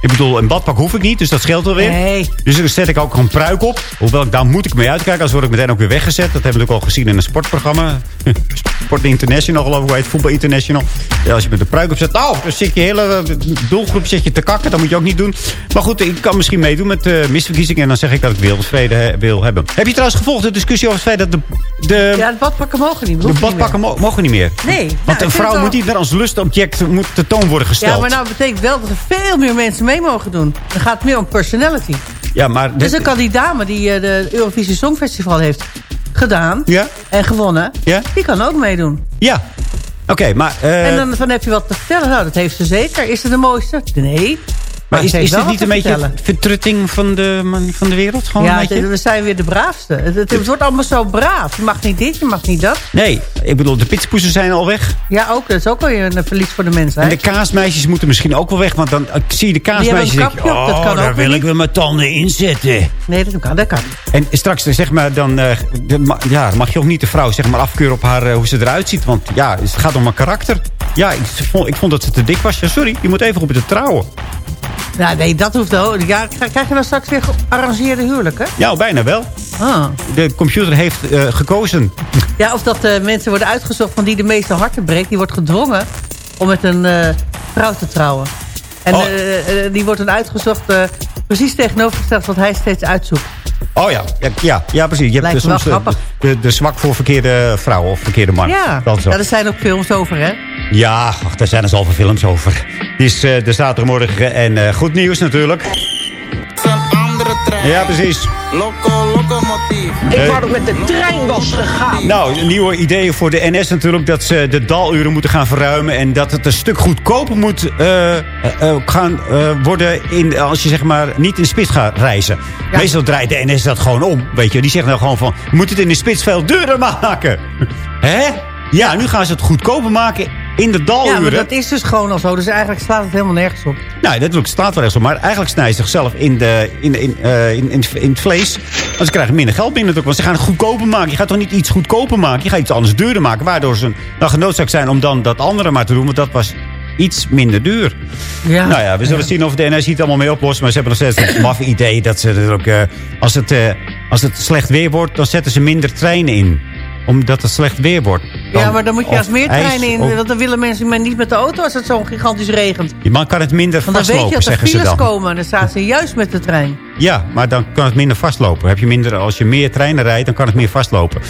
Ik bedoel, een badpak hoef ik niet, dus dat scheelt wel weer. Nee. Dus dan zet ik ook een pruik op. Hoewel, daar moet ik mee uitkijken. Anders word ik meteen ook weer weggezet. Dat hebben we natuurlijk al gezien in een sportprogramma. Sport International, geloof ik, heet? Voetbal International. Ja, als je met een pruik op zet, nou, dan zit je hele eh, doelgroep zit je te kakken. Dat moet je ook niet doen. Maar goed, ik kan misschien meedoen met uh, misverkiezingen. En dan zeg ik dat ik wereldvrede he- wil hebben. Heb je trouwens gevolgd de discussie over het feit dat de, de, Ja, de badpakken mogen niet. de niet badpakken mo- mogen niet meer? Nee. Want Nou, een vrouw moet niet meer als lustobject moet tentoon worden gesteld. Ja, maar nou betekent wel dat er veel meer mensen mee mogen doen. Dan gaat het meer om personality. Ja, maar Dus dan kan die dame die eh, de Eurovisie Songfestival heeft gedaan Ja? en gewonnen, Ja? die kan ook meedoen. Ja. Oké, maar... eh, en dan, dan heb je wat te vertellen. Nou, dat heeft ze zeker. Is ze de mooiste? Nee. Maar is, dit niet een beetje vertrutting van de, van de wereld? Gewoon Ja, we zijn weer de braafste. Het, het, het wordt allemaal zo braaf. Je mag niet dit, je mag niet dat. Nee, ik bedoel, de pitspoezen zijn al weg. Ja, ook. Dat is ook weer een verlies voor de En mensheid. de kaasmeisjes moeten misschien ook wel weg. Want dan eh, zie je de kaasmeisjes en denk een kapje op, dat oh, kan daar ook wil ik weer mijn tanden in zetten. Nee, dat kan. Dat kan. En straks zeg maar, dan, eh, de- ja, mag je ook niet de vrouw zeg maar, afkeuren op haar, eh, hoe ze eruit ziet. Want ja, het gaat om haar karakter. Ja, ik vond, ik vond dat ze te dik was. Ja, sorry, je moet even op te trouwen. Ja, nee, dat hoeft ook. Ja, krijg je dan straks weer gearrangeerde huwelijken? Ja, bijna wel. Ah. De computer heeft eh, gekozen. Ja, of dat eh, mensen worden uitgezocht van die de meeste harten breekt. Die wordt gedwongen om met een eh, vrouw te trouwen. En Oh. die wordt dan uitgezocht precies tegenovergesteld wat hij steeds uitzoekt. Oh ja, ja, ja, ja precies. Je hebt Lijkt eh, soms de, grappig. de, de zwak voor verkeerde vrouwen of verkeerde man. Ja, Dat zo. ja, er zijn ook films over, hè? Ja, ach, daar zijn er zoveel films over. Het is eh, de zaterdagmorgen en eh, goed nieuws natuurlijk. Ja, precies. Loco, locomotief. Ik wou dat met de trein was gegaan. Nou, nieuwe ideeën voor de NS natuurlijk. Dat ze de daluren moeten gaan verruimen. En dat het een stuk goedkoper moet eh, eh, eh, gaan eh, worden in, als je zeg maar niet in de spits gaat reizen. Meestal draait de NS dat gewoon om. Weet je. Die zeggen nou gewoon van, je moet het in de spits veel duurder maken. Hè? Ja, nu gaan ze het goedkoper maken in de daluren. Ja, maar dat is dus gewoon al zo. Dus eigenlijk slaat het helemaal nergens op. Nou, dat staat wel echt zo. Maar eigenlijk snijden ze zichzelf in, de, in, in, eh, in, in, in het vlees. Want ze krijgen minder geld binnen. natuurlijk, Want ze gaan het goedkoper maken. Je gaat toch niet iets goedkoper maken? Je gaat iets anders duurder maken. Waardoor ze dan genoodzaakt zijn om dan dat andere maar te doen. Want dat was iets minder duur. Ja. Nou ja, we zullen zien of de NS het allemaal mee oplost. Maar ze hebben nog steeds een maf idee dat ze er ook... eh, als, het, eh, als het slecht weer wordt, dan zetten ze minder treinen in. Omdat het slecht weer wordt. ja, maar dan moet je juist meer treinen in. of- Want dan willen mensen maar niet met de auto als het zo gigantisch regent. Je man kan het minder Want dan weet je vastlopen, dat er files komen. En dan staan ze juist met de trein. Ja, maar dan kan het minder vastlopen. Heb je minder, als je meer treinen rijdt, dan kan het meer vastlopen.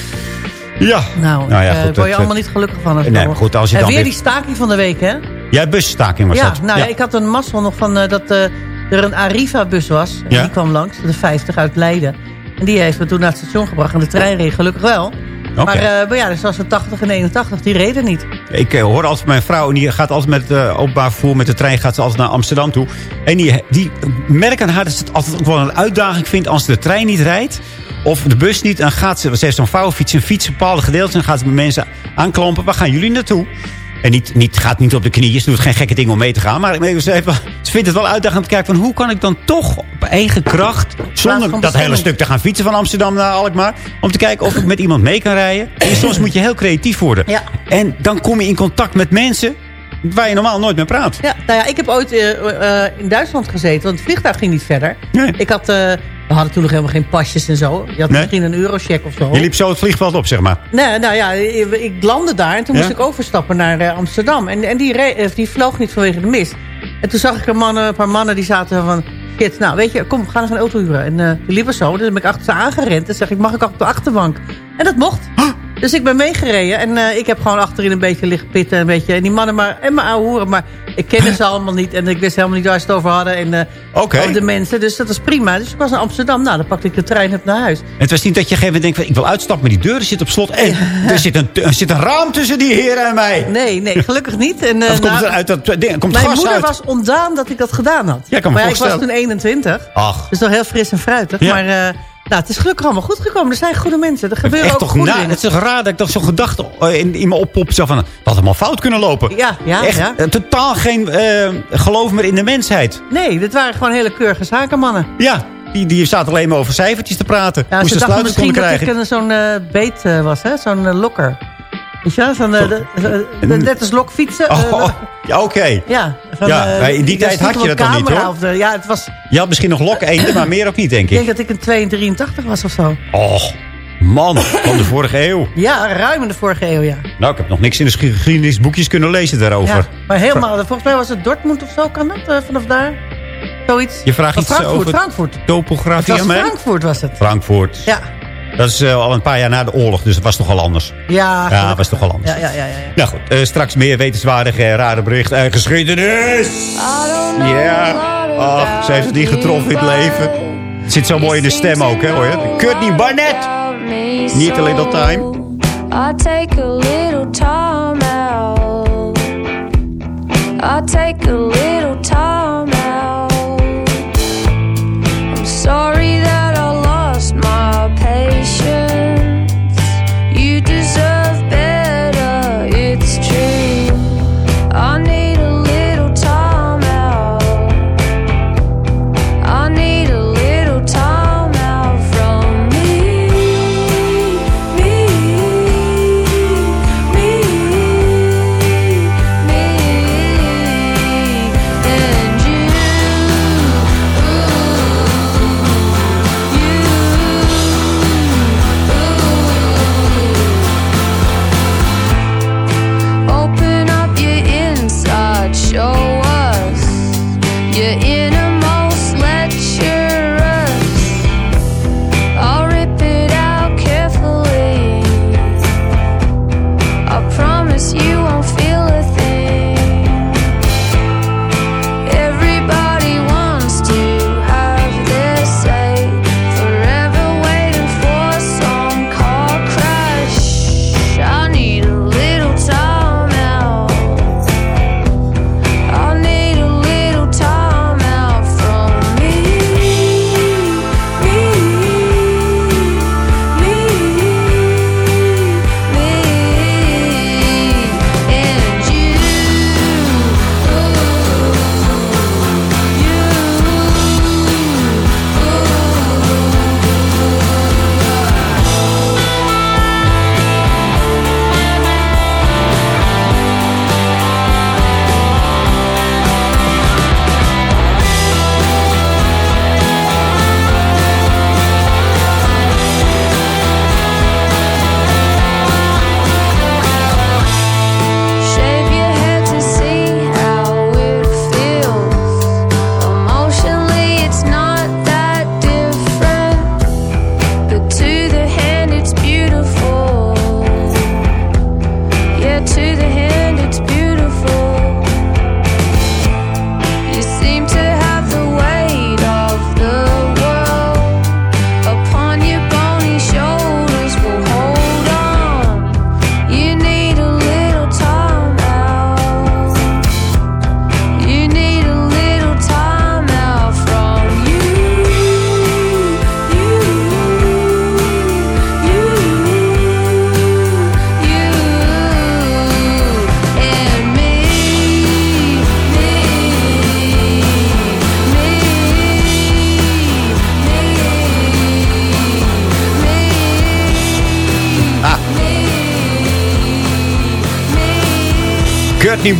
Ja. Nou, Nou ja, eh, word je dat- allemaal niet gelukkig van. als Nee, maar goed, als je en dan weer weer- die staking van de week, hè? Ja, busstaking was ja, dat. nou ja. ik had een mazzel nog van eh, dat eh, er een Arriva-bus was. En Ja. Die kwam langs, de 50 uit Leiden. En die heeft me toen naar het station gebracht. En de trein reed gelukkig wel. Maar, eh, maar ja, dus was de 80 en 81, die reden niet. Ik eh, hoor altijd mijn vrouw, en die gaat altijd met eh openbaar vervoer, met de trein gaat ze altijd naar Amsterdam toe. En die, die merkt aan haar dat ze het altijd ook wel een uitdaging vindt als de trein niet rijdt. Of de bus niet, dan gaat ze, ze heeft zo'n vouwfiets, een fiets, bepaalde gedeeltes. En dan gaat ze met mensen aanklampen. Waar gaan jullie naartoe? En niet, niet, gaat niet op de knieën. Ze doet geen gekke dingen om mee te gaan. Maar ze, heeft wel- ze vindt het wel uitdagend om te kijken van hoe kan ik dan toch op eigen kracht... zonder dat hele stuk te gaan fietsen van Amsterdam naar Alkmaar... om te kijken of ik met iemand mee kan rijden. En soms moet je heel creatief worden. Ja. En dan kom je in contact met mensen waar je normaal nooit mee praat. Ja, nou ja, ik heb ooit eh, eh, in Duitsland gezeten, want het vliegtuig ging niet verder. Nee. Ik had, eh, we hadden toen nog helemaal geen pasjes en zo. Je had Nee. misschien een eurocheck of zo. Je liep zo het vliegveld op, zeg maar. Nee, nou ja, ik ik landde daar en toen Ja? moest ik overstappen naar eh, Amsterdam. En, en die, eh, die vloog niet vanwege de mist. En toen zag ik een, mannen, een paar mannen die zaten van... Shit, nou weet je, kom, we gaan even een auto huren. En eh, die liepen zo, dus ben ik achter ze aangerend. En zeg ik, mag ik ook op de achterbank? En dat mocht. Dus ik ben meegereden en eh, ik heb gewoon achterin een beetje liggen pitten. Een beetje, en die mannen maar, en mijn hoeren. Maar ik kende ze allemaal niet en ik wist helemaal niet waar ze het over hadden. En over de mensen, dus dat was prima. Dus ik was in Amsterdam, nou dan pakte ik de trein op naar huis. En het was niet dat je op een gegeven moment denkt... ik wil uitstappen, maar die deuren zitten op slot. En er zit, een, er zit een raam tussen die heren en mij. Nee, nee, gelukkig niet. En, Of komt nou, er uit dat ding, komt Mijn gas moeder uit? was ontdaan dat ik dat gedaan had. Ja, ik kan me maar ja, ik was toen 21. Ach, Dus nog heel fris en fruitig. Ja. Maar nou, het is gelukkig allemaal goed gekomen. Er zijn goede mensen. Er gebeuren echt ook toch goede na, dingen. het is toch raar dat ik toch zo'n gedachte eh, in, in me oppop. Zo van, dat had allemaal fout kunnen lopen. Ja, ja, Echt ja. eh, totaal geen eh, geloof meer in de mensheid. Nee, dit waren gewoon hele keurige zakenmannen. Ja, die, die zaten alleen maar over cijfertjes te praten. Ja, ze ze dachten misschien dat ik zo'n eh, beet was, hè? zo'n lokker. Wel, van de, de, de, de- net als lokfietsen. eh, Oh, ja, oké. ja, van, Ja, eh, in die tijd had je dat nog niet, hoor. Of ja, het was, Je had misschien nog lok eenden, maar meer ook niet, denk ik denk ik. dat ik een 283 was of zo. Och, man, van de vorige eeuw. Ja, ruim in de vorige eeuw, ja. Nou, ik heb nog niks in de geschiedenisboekjes kunnen lezen daarover. ja maar helemaal, volgens mij was het Dortmund of zo, kan dat eh, vanaf daar? Zoiets. Je vraagt Of iets Frankfurt, over Frankfurt. Topografie aan mij? Frankfurt was het. Frankfurt. Ja. Dat is eh, al een paar jaar na de oorlog, dus dat was toch al anders. Ja, Ja, gelukkig. was toch al anders. Ja, ja, ja, ja. ja. Nou goed, eh, straks meer wetenswaardige en rare berichten uit geschiedenis. Ja. Ach, ze heeft het niet getroffen in het leven. Het zit zo mooi in de stem ook, hè, hoor je? Courtney Barnett. Niet a little time. I take a little time out. I take a little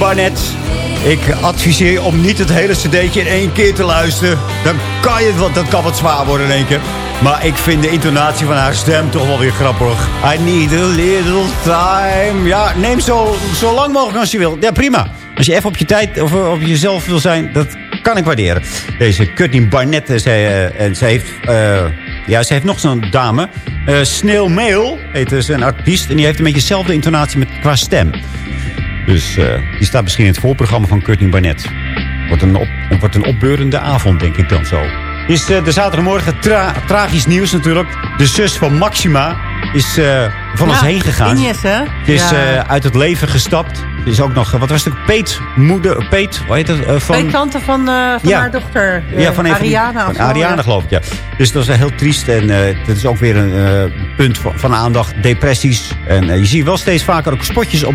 Barnett. Ik adviseer je om niet het hele cd'tje in één keer te luisteren. Dan kan je het wat, dat kan wat zwaar worden in één keer. Maar ik vind de intonatie van haar stem toch wel weer grappig. I need a little time. Ja, neem zo, zo lang mogelijk als je wil. Ja, prima. Als je even op je tijd of op jezelf wil zijn, dat kan ik waarderen. Deze Courtney Barnett, eh, eh, en zij heeft... eh, ja, ze heeft nog zo'n dame. eh Snail Mail heet ze een artiest. En die heeft een beetje dezelfde intonatie met, qua stem. Dus eh, die staat misschien in het voorprogramma van Courtney Barnett. Wordt een, op, wordt een opbeurende avond, denk ik dan zo. Is eh, de zaterdagmorgen tra tragisch nieuws natuurlijk. De zus van Maxima is eh, van ons heen gegaan. Ze is Ja. uit het leven gestapt. Is ook nog, eh, wat was het? Peet, moeder, Peet, hoe heet het? eh, van, Twee tante van, eh, van Ja. haar dochter. ja, van een die- Ariana. Van Ariana, ja. geloof ik, ja. Dus dat is heel triest. En dat is ook weer een punt van, van aandacht. Depressies. En je ziet wel steeds vaker ook spotjes op,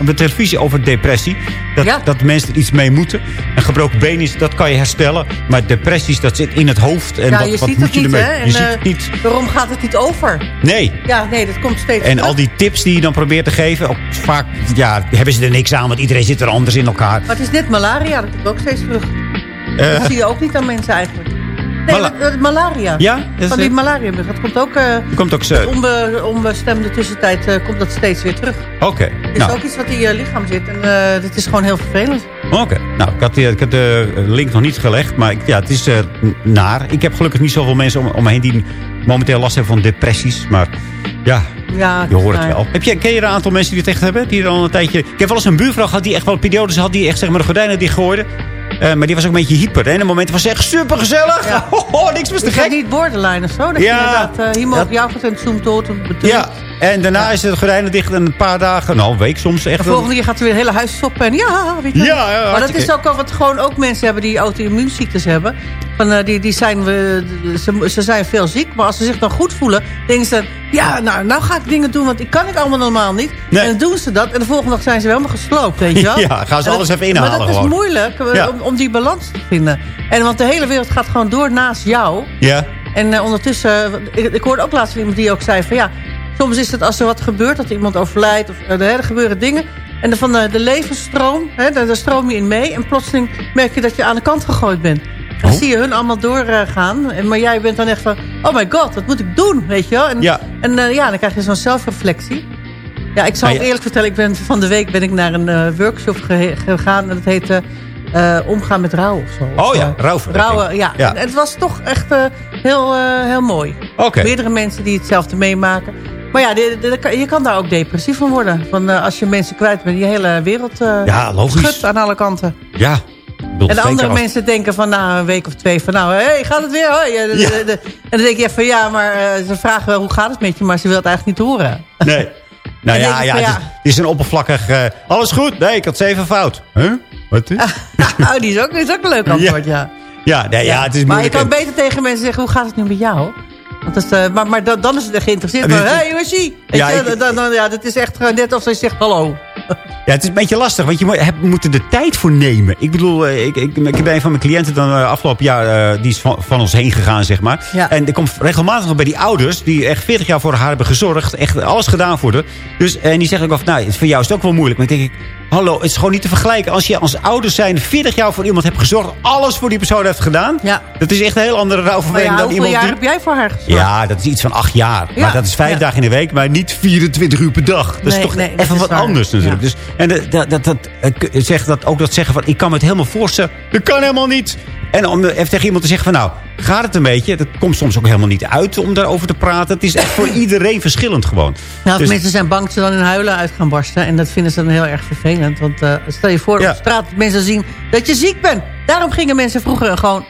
op de televisie over depressie. Dat, dat mensen er iets mee moeten. En gebroken been is, dat kan je herstellen. Maar depressies, dat zit in het hoofd. En ja, wat, je wat ziet moet het je niet, ermee? hè? je En, ziet het niet. Waarom gaat het niet over? Nee. Ja, nee, dat komt steeds En terug. al die tips die je dan probeert te geven, ook vaak ja, hebben ze er niks aan, want iedereen zit er anders in elkaar. Maar het is net malaria, dat komt ook steeds terug. Eh. dat zie je ook niet aan mensen eigenlijk. Nee, Mala- dat- dat- malaria. Ja? Dat is Van die het? malaria. Dat komt ook... eh Komt ook zo. onbe, onbestemde tussentijd eh, komt dat steeds weer terug. Oké. Het is Nou, ook iets wat in je lichaam zit. En eh het is gewoon heel vervelend. Oké, nou, ik had, die- ik had de link nog niet gelegd, maar ik- ja, het is eh, naar. Ik heb gelukkig niet zoveel mensen om, om me heen die momenteel last hebben van depressies, maar ja, Ja, je hoort het nou ja. wel. Heb je, ken je er een aantal mensen die het echt hebben? Die er al een tijdje... Ik heb wel eens een buurvrouw gehad die echt wel periodes had, die echt zeg maar de gordijnen dichtgooide. Eh maar die was ook een beetje hyper. En in een moment was ze echt super gezellig. Ja. Oh, niks was te gek. niet borderline of zo? Dat Ja. je inderdaad, uh, hier mogen Dat- jou en zoomt tot en bedoelt. Ja, en daarna is het gordijnen dicht en een paar dagen, nou een week soms echt. De volgende keer gaat er weer het hele huis stoppen. En ja, weet je wel. Ja, ja, Maar dat is ook al wat gewoon ook mensen hebben die auto-immuunziektes hebben. Van, eh, die, die zijn, we, ze, ze zijn veel ziek, maar als ze zich dan goed voelen, denken ze... Ja, nou, nou ga ik dingen doen, want die kan ik allemaal normaal niet. Nee. En dan doen ze dat en de volgende dag zijn ze weer helemaal gesloopt, weet je wel. Ja, gaan ze alles even inhalen Maar dat gewoon. is moeilijk eh, Ja. om, om die balans te vinden. En want de hele wereld gaat gewoon door naast jou. Ja. En eh, ondertussen, ik, ik hoorde ook laatst iemand die ook zei van ja, soms is het als er wat gebeurt, dat iemand overlijdt of eh, er gebeuren dingen. En van de, de levensstroom, hè, daar, daar stroom je in mee. En plotseling merk je dat je aan de kant gegooid bent. Dan Oh. zie je hun allemaal doorgaan. en maar jij bent dan echt van, oh my god, wat moet ik doen, weet je wel. En Ja. en, eh, ja, dan krijg je zo'n zelfreflectie. Ja, ik zal eerlijk vertellen, ik ben van de week ben ik naar een eh, workshop ge- gegaan. En dat heette eh, Omgaan met rouw of zo. Oh ja, eh, rouwverwerking. Ja. Ja. En het was toch echt eh, heel, eh, heel mooi. Oké. Meerdere mensen die hetzelfde meemaken. Maar ja, je kan daar ook depressief van worden. Van, eh, als je mensen kwijt bent, je hele wereld eh Ja, logisch. schudt aan alle kanten. Ja. En andere als- mensen denken van na een week of twee van nou, hé, hey, gaat het weer? Hoi. En, Ja. de- de- en dan denk je van ja, maar eh, ze vragen wel hoe gaat het met je, maar ze wil het eigenlijk niet horen. Nee. Nou ja, ja, het, is, ja. het is een oppervlakkig... eh, alles goed? Nee, ik had zeven fout. Huh? Wat is? oh, die is ook, die is ook een leuk antwoord, ja. Ja, nee, ja, het is maar je kan beter tegen mensen zeggen, hoe gaat het nu met jou? Want dat is, eh, maar maar dan, dan is het er geïnteresseerd. Maar, dit- hey, hoe is ie? Weet Ja, je, ik- dan, dan, ja, dat is echt gewoon net alsof ze zegt hallo. Ja, het is een beetje lastig, want je moet, hebt- moet er de tijd voor nemen. Ik bedoel, eh, ik, ik, ik heb een van mijn cliënten dan eh, afgelopen jaar, eh, die is van, van ons heen gegaan, zeg maar. Ja. En er komt regelmatig nog bij die ouders, die echt 40 jaar voor haar hebben gezorgd, echt alles gedaan voor haar. Dus, en die zeggen ook af, nou, voor jou is het ook wel moeilijk. Maar dan denk ik, hallo, het is gewoon niet te vergelijken. Als je als ouders zijn 40 jaar voor iemand hebt gezorgd, alles voor die persoon heeft gedaan. Ja. Dat is echt een heel andere rouwverwerking ja, dan hoeveel iemand jaar die... heb jij voor haar gezorgd? Ja, dat is iets van acht jaar. Ja. Maar dat is vijf dagen in de week, maar niet 24 uur per dag. Dat Nee, is toch nee, even wat waar. anders natuurlijk. Dus, en dat, dat, dat, eh, zegt dat, ook dat zeggen van, ik kan me het helemaal voorstellen. Dat kan helemaal niet. En om even tegen iemand te zeggen van, nou, gaat het een beetje? Dat komt soms ook helemaal niet uit om daarover te praten. Het is echt voor iedereen verschillend gewoon. Nou, Dus- mensen zijn bang dat ze dan in huilen uit gaan barsten. En dat vinden ze dan heel erg vervelend. Want eh, stel je voor Ja. op straat dat mensen zien dat je ziek bent. Daarom gingen mensen vroeger gewoon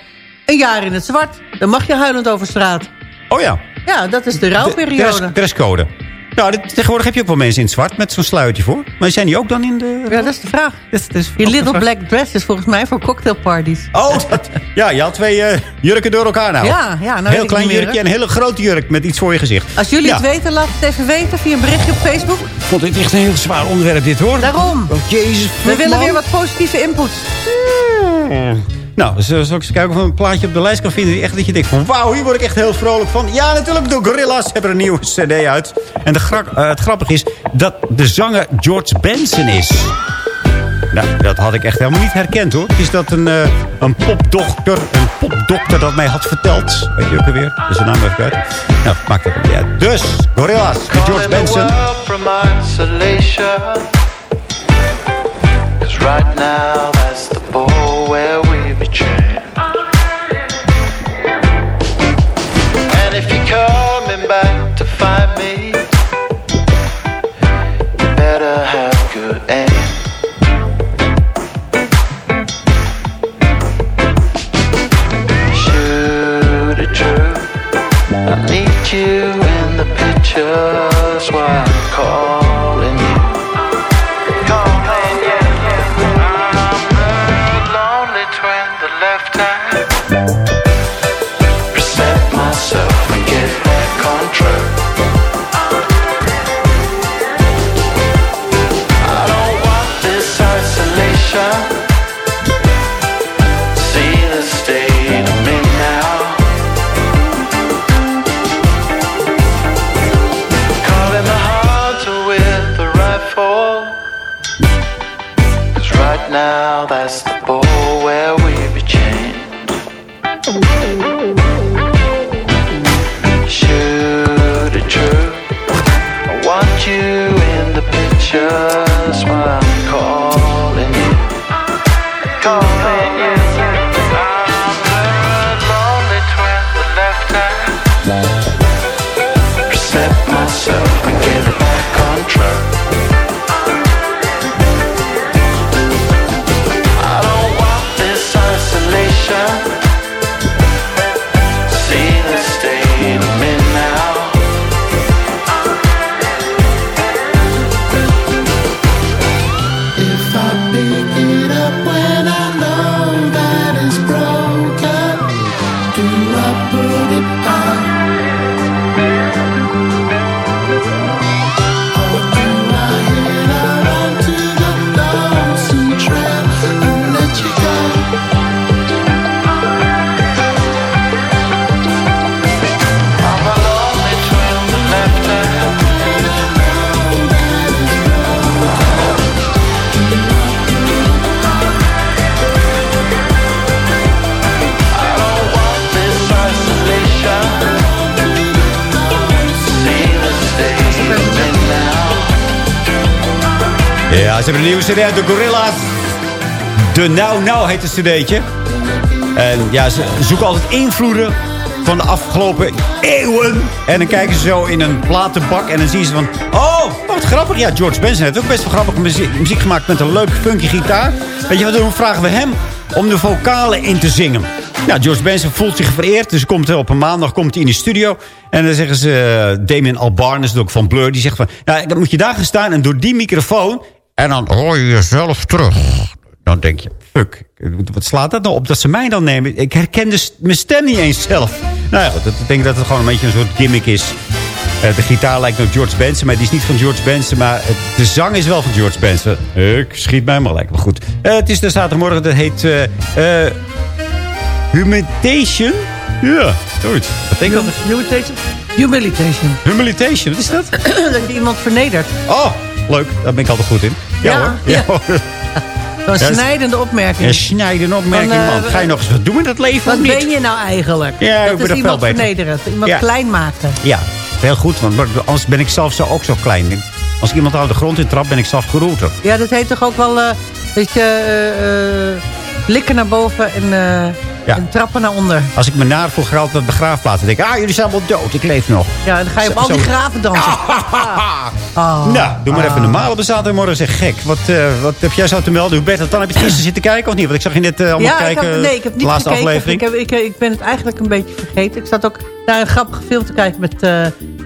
een jaar in het zwart. Dan mag je huilend over straat. Oh ja. Ja, dat is de De- rouwperiode. dress- dresscode. Nou, dit- tegenwoordig heb je ook wel mensen in het zwart met zo'n sluitje voor. Maar zijn die ook dan in de... Ja, dat is de vraag. Dat is- dat is Die little vraag. black dress is volgens mij voor cocktailparties. Oh, dat, ja, je had twee eh, jurken door elkaar nou. Ja, ja, nou Heel klein meer, jurkje en een hele grote jurk met iets voor je gezicht. Als jullie Ja. het weten, laat het even weten via een berichtje op Facebook. Ik vond dit echt een heel zwaar onderwerp dit hoor. Daarom. Oh, jezus. We willen man. weer wat positieve input. Nou, dus, zal ik eens kijken of we een plaatje op de lijst kan vinden... die echt dat je denkt van wauw, hier word ik echt heel vrolijk van. Ja, natuurlijk, de Gorillas hebben een nieuwe cd uit. En de gra- eh, het grappige is dat de zanger George Benson is. Nou, dat had ik echt helemaal niet herkend hoor. Is dat een, eh, een popdokter, een popdokter dat mij had verteld. Weet je ook alweer? Dat is de naam even kwijt. Nou, maakt het niet uit. Dus, Gorillas, met George Benson. right now now, that's the ball where we be chained. Shoot it true. I want you in the pictures een nieuwe cd de Gorilla's. De Now Now heet het cd'tje. En ja, ze zoeken altijd invloeden van de afgelopen eeuwen. En dan kijken ze zo in een platenbak en dan zien ze van... Oh, wat grappig. Ja, George Benson heeft ook best wel grappige muziek, muziek gemaakt met een leuke funky gitaar. Weet je wat, dan vragen we hem om de vocalen in te zingen. Ja, George Benson voelt zich vereerd. Dus komt, op een maandag komt hij in de studio. En dan zeggen ze... Uh, Damien Albarn is ook van Blur. Die zegt van... Nou, dan moet je daar gaan staan en door die microfoon... En dan hoor je jezelf terug. Dan denk je, fuck, wat slaat dat nou op dat ze mij dan nemen? Ik herken dus mijn stem niet eens zelf. Nou ja, ik denk dat het gewoon een beetje een soort gimmick is. Uh, de gitaar lijkt op George Benson, maar die is niet van George Benson. Maar de zang is wel van George Benson. Ik schiet mij maar lekker. Maar goed, uh, het is de zaterdagmorgen, dat heet... Uh, Humitation? Ja, zoiets. Wat denk dat? Humilitation? Humilitation. Humilitation, wat is dat? dat je iemand vernedert. Oh, leuk. Daar ben ik altijd goed in. Ja, hoor. ja. hoor. Een snijdende opmerking. Een snijdende opmerking, Van, eh, man. Ga je nog eens wat doen in dat leven Wat of niet? ben je nou eigenlijk? Ja, ik dat ben is iemand veel beter. vernederen. Iemand klein maken. Ja, heel goed. Want anders ben ik zelf zo, ook zo klein. Als ik iemand aan de grond in trap, ben ik zelf geroerd. Ja, dat heet toch ook wel... eh weet je, eh, blikken naar boven en, eh, Ja. en trappen naar onder. Als ik me naar voor geld op de begraafplaats denk ik... Ah, jullie zijn allemaal dood. Ik leef nog. Ja, en dan ga je op Zo- al die graven dansen. Ah. Nou, doe maar Ah. even normaal op de zaterdagmorgen. Zeg gek. Wat, eh, wat heb jij zo te melden? Hubert, dan heb je het gisteren zitten kijken of niet? Want ik zag je net eh, allemaal Ja, ik kijken. heb, nee, ik heb niet de laatste gekeken. aflevering. Ik, heb, ik, ik ben het eigenlijk een beetje vergeten. Ik zat ook naar een grappige film te kijken met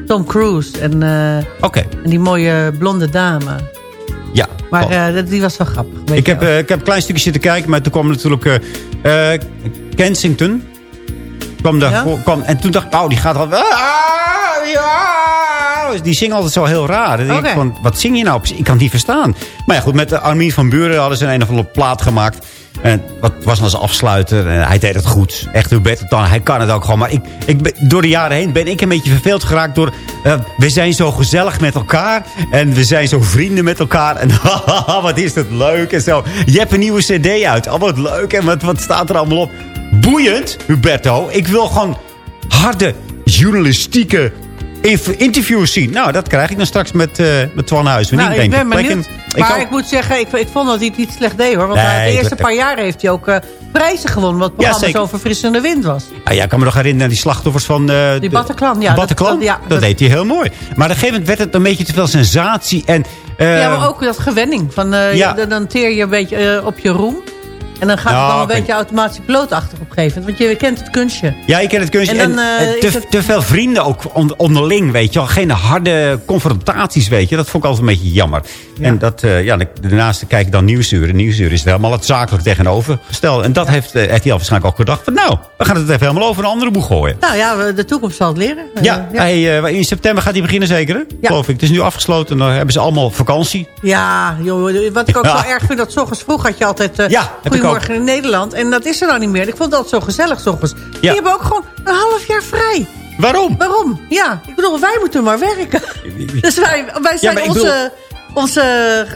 Tom Cruise. En, Oké, en die mooie blonde dame. Ja. Maar Oh. eh, die was wel grappig. ik, heb, eh, ik heb een klein stukje zitten kijken, maar toen kwam natuurlijk eh, Kensington. Kwam daar, Ja? kwam, en toen dacht ik, oh, die gaat al... Ah, ja! Die zingt altijd zo heel raar. Dan denk ik van, wat zing je nou? Ik kan het niet verstaan. Maar ja, goed, met de Armin van Buren hadden ze een, een of andere plaat gemaakt. En wat was dan als afsluiter. En hij deed het goed. Echt Hubert dan. Hij kan het ook gewoon. Maar ik, ik door de jaren heen ben ik een beetje verveeld geraakt door... eh, we zijn zo gezellig met elkaar. En we zijn zo vrienden met elkaar. En wat is dat leuk en zo. Je hebt een nieuwe cd uit. Oh, wat leuk. En wat, wat staat er allemaal op? Boeiend, Huberto. Ik wil gewoon harde journalistieke interviews zien. Nou, dat krijg ik dan straks met, eh met Twan Huis. Nou, ik ben benieuwd. Ik maar ook. ik moet zeggen, ik, ik vond dat hij het niet slecht deed hoor. Want Nee, hij- de ik- eerste paar jaren heeft hij ook eh, prijzen gewonnen. Wat het programma zeker. zo verfrissende wind was. Ah, ja, ik kan me nog herinneren aan die slachtoffers van... eh, Die de- Bataclan, ja, dat- Bataclan? dat- ja, dat dat- deed hij heel mooi. Maar op een gegeven moment werd het een beetje te veel sensatie. En, ja, maar ook dat gewenning. Van, Ja. dan teer je een beetje op je roem. En dan gaat het dan een beetje automatisch pilootachtig op een gegeven moment. Want je kent het kunstje. Ja, ik ken het kunstje. En En, dan, eh, en is te, het- te veel vrienden ook on- onderling, weet je wel. Geen harde confrontaties, weet je. Dat vond ik altijd een beetje jammer. En dat, eh, ja, daarnaast kijk ik dan Nieuwsuur. Nieuwsuur is er helemaal het zakelijk tegenover gesteld. En dat heeft uh, RTL waarschijnlijk ook gedacht. Van, nou, we gaan het even helemaal over een andere boeg gooien. Nou ja, de toekomst zal het leren. Eh, Ja, Hij, eh, in september gaat hij beginnen zeker, hè? geloof ik. Het is nu afgesloten. Dan hebben ze allemaal vakantie. Ja, joh, wat ik ook zo erg vind, dat 's ochtends vroeg had je altijd Ja, heb ik Goedemorgen in Nederland. En dat is er nou niet meer. Ik vond dat zo gezellig 's ochtends. Die hebben ook gewoon een half jaar vrij. Waarom? Waarom? Ja, ik bedoel, wij moeten maar werken. dus wij, wij zijn onze... onze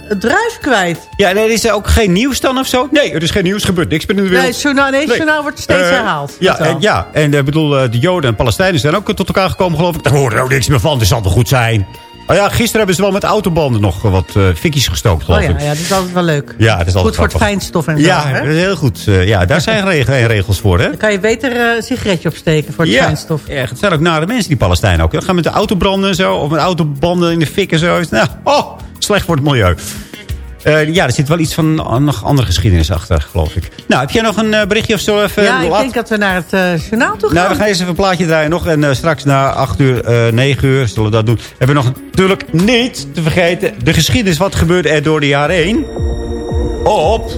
eh, druif kwijt. Ja, nee, er is er ook geen nieuws dan of zo? Nee, er is geen nieuws. gebeurd niks binnen de wereld. Nee, het journaal, nee, het journaal wordt steeds Eh, herhaald. Ja, wel. en, ja, en ik bedoel, eh, de Joden en Palestijnen zijn ook tot elkaar gekomen, geloof ik. Daar horen er ook niks meer van. Dat zal toch goed zijn? Oh ja, gisteren hebben ze wel met autobanden nog wat eh fikjes gestookt, geloof Oh ja, ik. ja, dat is altijd wel leuk. Ja, het is altijd Goed voor het fijnstof en zo. Ja, hè? dat heel goed. Eh, ja, daar zijn reg- regels voor, hè? Dan kan je beter eh, een sigaretje opsteken voor het Ja, fijnstof. echt. Het zijn ook nare mensen, die Palestijnen ook. Gaan met de autobranden en zo. Of met autobanden in de fik en zo. Nou, oh, slecht voor het milieu. Eh, ja, er zit wel iets van an- nog andere geschiedenis achter, geloof ik. Nou, heb jij nog een eh, berichtje of zo even? ja, ik laat- denk dat we naar het eh, journaal toe gaan. Nou, we gaan eens even een plaatje draaien nog. En straks na 8 uur, eh 9 uur zullen we dat doen. Hebben we nog natuurlijk niet te vergeten... de geschiedenis. Wat gebeurde er door de jaren heen? Op...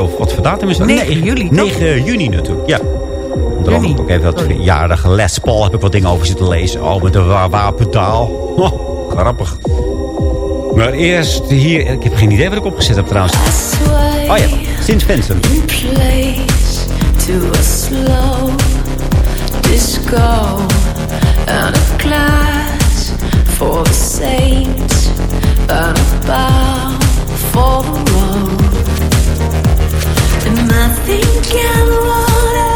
of wat voor datum is het? 9 juli, toch? 9 juni natuurlijk, ja. Juni. Ook even wat verjaardag. Les Paul heb ik wat dingen over zitten lezen. Oh, met de wa wapentaal. Oh, grappig. Maar eerst hier... Ik heb geen idee wat ik opgezet heb trouwens. Oh ja, Sint Vincent. disco and a class for the saints and a bow for the road. And I think what